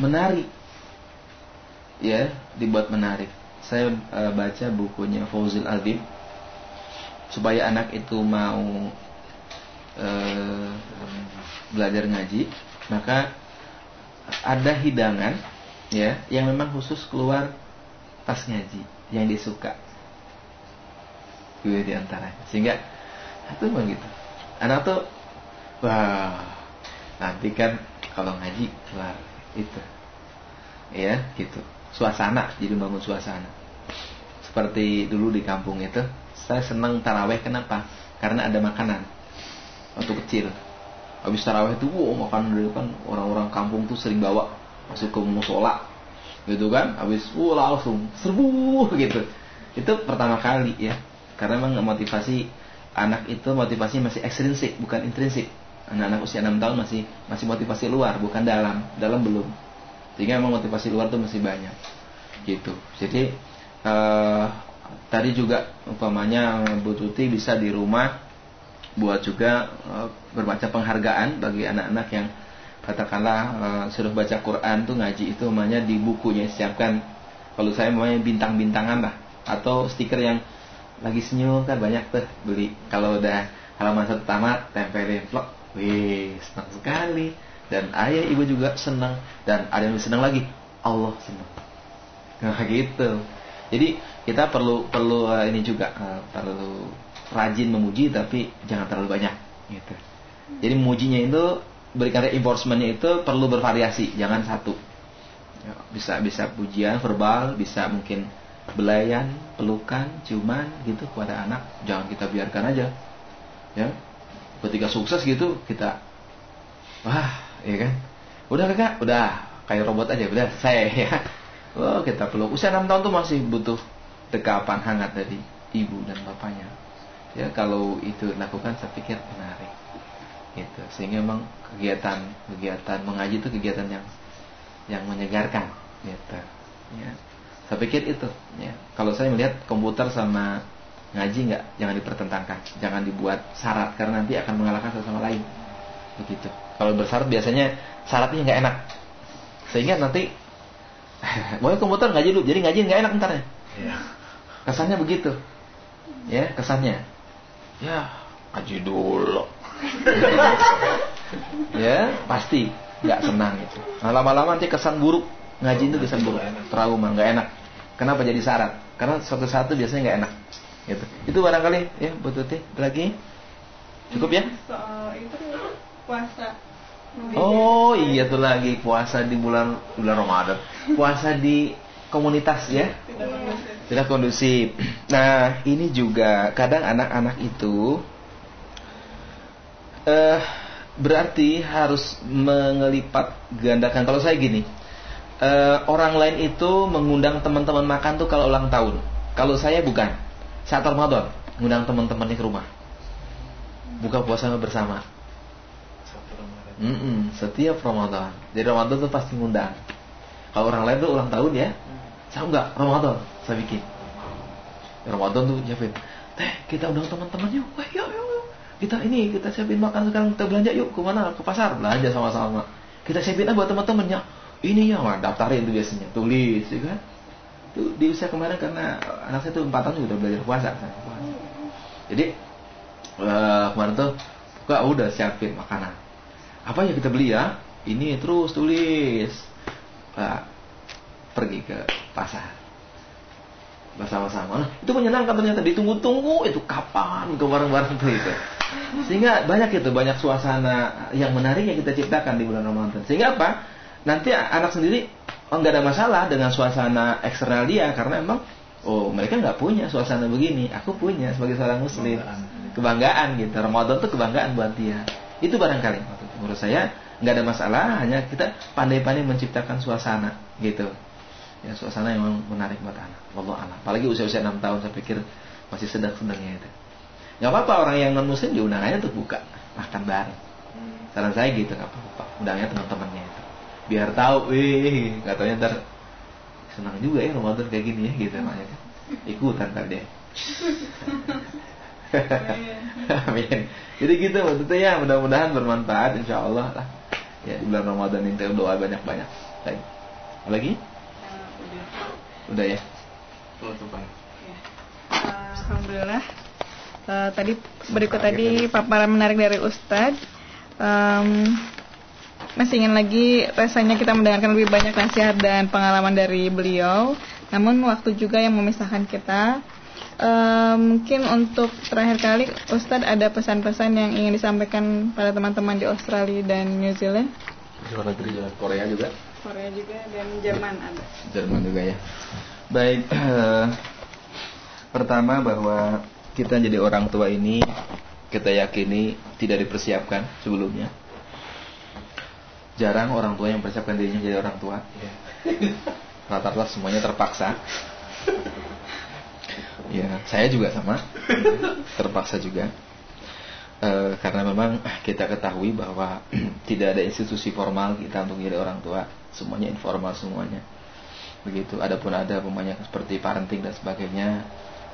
Speaker 2: menarik ya dibuat menarik saya eh, baca bukunya Fauzil Azim supaya anak itu mau eh, belajar ngaji maka ada hidangan ya yang memang khusus keluar pas ngaji yang disuka itu di antara. Sehingga itu memang gitu. Anak tuh wah nanti kan kalau ngaji keluar itu. Ya gitu. Suasana jadi bangun suasana. Seperti dulu di kampung itu saya senang taraweh kenapa? Karena ada makanan. Waktu kecil. Habis taraweh itu wow makanan dulu kan orang-orang kampung tuh sering bawa masuk ke musola. Gitu kan? Habis wow langsung serbu gitu. Itu pertama kali ya karena memang motivasi anak itu motivasinya masih ekstrinsik bukan intrinsik. Anak-anak usia 6 tahun masih masih motivasi luar bukan dalam. Dalam belum. Sehingga memang motivasi luar tuh masih banyak. Gitu. Jadi eh, tadi juga umpamanya Bu Tuti bisa di rumah buat juga uh, berbaca penghargaan bagi anak-anak yang katakanlah uh, sudah baca Quran tuh ngaji itu namanya di bukunya siapkan. Kalau saya namanya bintang-bintangan lah. Atau stiker yang lagi senyum kan banyak tuh beli. Kalau udah halaman satu tamat tempelin vlog. Wih senang sekali. Dan ayah ibu juga senang. Dan ada yang senang lagi Allah senang. Nah gitu. Jadi kita perlu perlu uh, ini juga uh, perlu rajin memuji tapi jangan terlalu banyak gitu. Jadi memujinya itu berikan reinforcementnya itu perlu bervariasi jangan satu. Ya, bisa bisa pujian verbal bisa mungkin belayan pelukan ciuman gitu kepada anak. Jangan kita biarkan aja. Ya. Ketika sukses gitu kita wah ya kan? Udah kakak? Udah. Kayak robot aja udah saya. [laughs] Ya. Oh kita peluk. Usia 6 tahun tuh masih butuh dekapan hangat dari ibu dan bapaknya. Ya kalau itu lakukan saya pikir menarik. Gitu. Sehingga memang kegiatan kegiatan mengaji itu kegiatan yang yang menyegarkan. Gitu. Ya saya pikir itu ya. Kalau saya melihat komputer sama ngaji nggak jangan dipertentangkan jangan dibuat syarat karena nanti akan mengalahkan satu sama lain. Begitu. Kalau bersyarat biasanya syaratnya nggak enak. Sehingga nanti [laughs] mau komputer ngaji dulu. Jadi ngaji nggak enak ntar ya. Iya. kesannya begitu. Ya kesannya. Ya ngaji dulu. [laughs] Ya pasti nggak senang itu. Nah, lama-lama nanti kesan buruk ngaji itu kesan buruk, trauma nggak enak. Kenapa jadi syarat? Karena suatu satu biasanya nggak enak. Gitu. Itu barangkali ya Bu Tuti lagi cukup ya?
Speaker 1: Soal itu puasa.
Speaker 2: Oh iya tuh lagi puasa di bulan bulan Ramadan. Puasa di komunitas ya. Tidak kondusif. Nah ini juga kadang anak-anak itu uh, berarti harus mengelipat gandakan. Kalau saya gini, uh, orang lain itu mengundang teman-teman makan tuh kalau ulang tahun. Kalau saya bukan. Saat Ramadan, mengundang teman-temannya ke rumah. Buka puasa bersama. Mm -mm, setiap Ramadan. Jadi Ramadan tuh pasti ngundang. Kalau orang lain tuh ulang tahun ya, saya enggak Ramadan, saya bikin. Ramadan tuh Javin, teh kita undang teman-teman yuk, Wah, yuk, yuk, kita ini kita siapin makan sekarang kita belanja yuk ke mana ke pasar belanja sama-sama kita siapin buat teman-temannya ini ya wah, daftarin itu biasanya tulis ya kan itu di usia kemarin karena anak saya tuh empat tahun sudah belajar puasa jadi uh, kemarin tuh buka udah siapin makanan apa ya kita beli ya ini terus tulis uh, pergi ke pasar bersama-sama. Nah, itu menyenangkan ternyata ditunggu-tunggu itu kapan ke bareng-bareng itu. Sehingga banyak itu banyak suasana yang menarik yang kita ciptakan di bulan Ramadan. Sehingga apa? Nanti anak sendiri oh, nggak ada masalah dengan suasana eksternal dia karena emang oh mereka nggak punya suasana begini. Aku punya sebagai seorang muslim. Kebanggaan gitu. Ramadan itu kebanggaan buat dia. Itu barangkali menurut saya nggak ada masalah hanya kita pandai-pandai menciptakan suasana gitu ya suasana yang menarik buat anak. Allah anak. Apalagi usia-usia 6 tahun saya pikir masih sedang-sedangnya itu. Gak apa-apa orang yang non muslim diundang aja untuk buka makan bareng. Saran saya gitu nggak apa-apa. Undangnya teman-temannya itu. Biar tahu, nggak tahu ntar senang juga ya Ramadan kayak gini ya gitu makanya kan. Ikutan ntar deh. Amin. Jadi gitu maksudnya ya mudah-mudahan bermanfaat insya Allah lah. Ya di bulan Ramadan ini doa banyak-banyak. Lagi. Lagi? Udah ya.
Speaker 1: Penutupan. Ya. Alhamdulillah. Uh, tadi berikut tadi paparan menarik dari Ustadz. Um, masih ingin lagi rasanya kita mendengarkan lebih banyak nasihat dan pengalaman dari beliau. Namun waktu juga yang memisahkan kita. Uh, mungkin untuk terakhir kali Ustadz ada pesan-pesan yang ingin disampaikan pada teman-teman di Australia dan New Zealand.
Speaker 2: Luar negeri Korea juga.
Speaker 1: Korea juga dan Jerman ada.
Speaker 2: Jerman juga ya. Baik, pertama bahwa kita jadi orang tua ini kita yakini tidak dipersiapkan sebelumnya. Jarang orang tua yang mempersiapkan dirinya jadi orang tua. Iya. [laughs] Rata-rata semuanya terpaksa. Ya, saya juga sama, terpaksa juga. E, karena memang kita ketahui bahwa [clears throat] tidak ada institusi formal kita untuk jadi orang tua, semuanya informal semuanya begitu adapun ada pemainnya seperti parenting dan sebagainya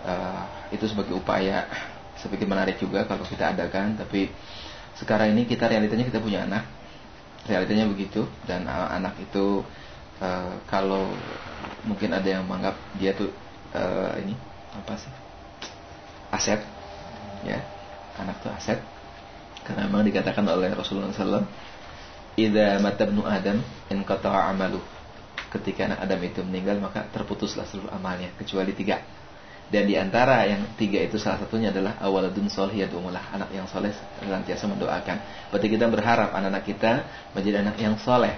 Speaker 2: uh, itu sebagai upaya sebagai menarik juga kalau kita adakan tapi sekarang ini kita realitanya kita punya anak realitanya begitu dan anak itu uh, kalau mungkin ada yang menganggap dia tuh uh, ini apa sih aset ya anak tuh aset karena memang dikatakan oleh Rasulullah SAW Ida matabnu Adam in amalu ketika anak Adam itu meninggal maka terputuslah seluruh amalnya kecuali tiga dan di antara yang tiga itu salah satunya adalah awaladun solhiyadumulah anak yang soleh senantiasa mendoakan. Berarti kita berharap anak-anak kita menjadi anak yang soleh,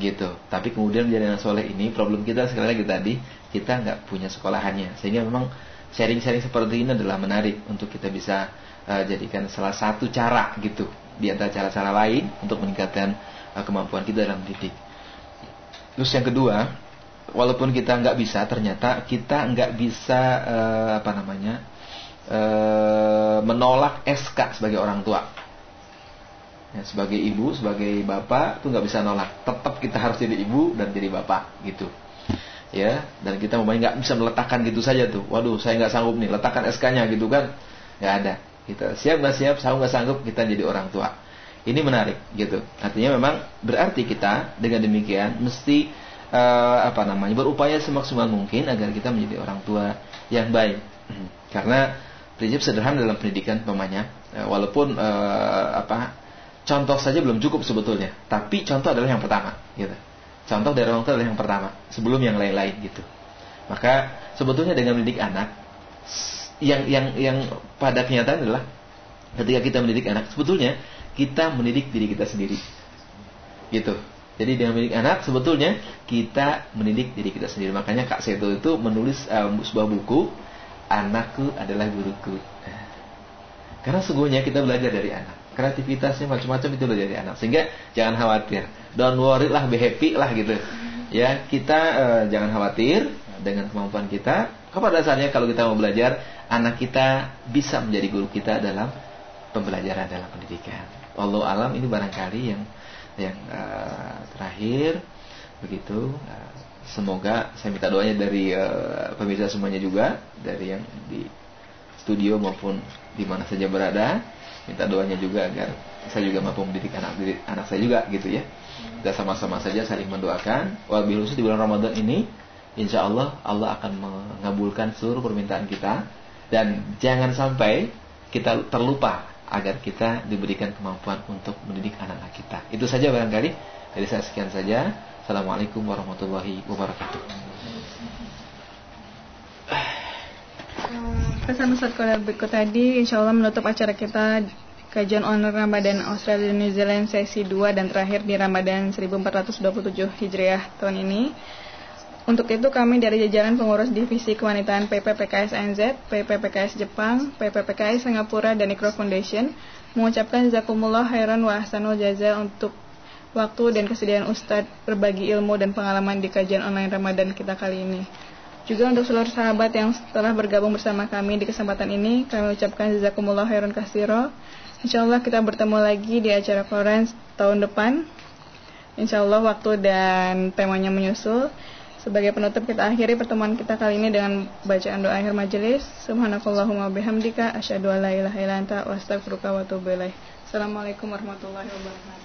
Speaker 2: gitu. Tapi kemudian menjadi anak soleh ini problem kita sekali lagi tadi kita nggak punya sekolahannya, sehingga memang sharing-sharing seperti ini adalah menarik untuk kita bisa uh, jadikan salah satu cara gitu di antara cara-cara lain untuk meningkatkan uh, kemampuan kita dalam didik. Terus yang kedua, walaupun kita nggak bisa ternyata kita nggak bisa uh, apa namanya uh, menolak SK sebagai orang tua. Ya, sebagai ibu sebagai bapak tuh nggak bisa nolak. Tetap kita harus jadi ibu dan jadi bapak gitu. Ya dan kita mau nggak bisa meletakkan gitu saja tuh. Waduh saya nggak sanggup nih letakkan SK-nya gitu kan. Nggak ada. Kita siap nggak siap sanggup nggak sanggup kita jadi orang tua. Ini menarik gitu. Artinya memang berarti kita dengan demikian mesti uh, apa namanya berupaya semaksimal mungkin agar kita menjadi orang tua yang baik. Karena prinsip sederhana dalam pendidikan pemanya, uh, walaupun uh, apa contoh saja belum cukup sebetulnya, tapi contoh adalah yang pertama, gitu. Contoh dari orang tua adalah yang pertama, sebelum yang lain-lain gitu. Maka sebetulnya dengan mendidik anak yang yang yang pada kenyataan adalah ketika kita mendidik anak sebetulnya kita mendidik diri kita sendiri. Gitu. Jadi dengan mendidik anak sebetulnya kita mendidik diri kita sendiri. Makanya Kak Seto itu menulis um, sebuah buku Anakku adalah guruku. Karena sungguhnya kita belajar dari anak. Kreativitasnya macam-macam itu belajar dari anak. Sehingga jangan khawatir. Don't worry lah, be happy lah gitu. Ya, kita uh, jangan khawatir dengan kemampuan kita. Kepada dasarnya kalau kita mau belajar, anak kita bisa menjadi guru kita dalam pembelajaran dalam pendidikan. Allah alam ini barangkali yang yang uh, terakhir begitu. Uh, semoga saya minta doanya dari uh, pemirsa semuanya juga dari yang di studio maupun di mana saja berada. Minta doanya juga agar saya juga mampu mendidik anak didik anak saya juga gitu ya. Kita sama-sama saja saling mendoakan. Wabil di bulan Ramadan ini insya Allah Allah akan mengabulkan seluruh permintaan kita. Dan jangan sampai kita terlupa agar kita diberikan kemampuan untuk mendidik anak-anak kita. Itu saja barangkali dari saya sekian saja. Assalamualaikum warahmatullahi wabarakatuh.
Speaker 1: Pesan Ustaz berikut tadi insya Allah menutup acara kita kajian online Ramadan Australia dan New Zealand sesi 2 dan terakhir di Ramadan 1427 Hijriah tahun ini. Untuk itu kami dari jajaran pengurus divisi kewanitaan PPPKS NZ, PPPKS Jepang, PPPKS Singapura dan Ikro Foundation mengucapkan jazakumullah khairan wa ahsanul jaza untuk waktu dan kesediaan Ustadz berbagi ilmu dan pengalaman di kajian online Ramadan kita kali ini. Juga untuk seluruh sahabat yang telah bergabung bersama kami di kesempatan ini, kami ucapkan jazakumullah khairan kasiro. Insya Allah kita bertemu lagi di acara Florence tahun depan. Insya Allah waktu dan temanya menyusul. Sebagai penutup kita akhiri pertemuan kita kali ini dengan bacaan doa akhir majelis. Subhanakallahumma bihamdika asyhadu an la ilaha illa anta astaghfiruka wa atubu ilaik. Assalamualaikum warahmatullahi wabarakatuh.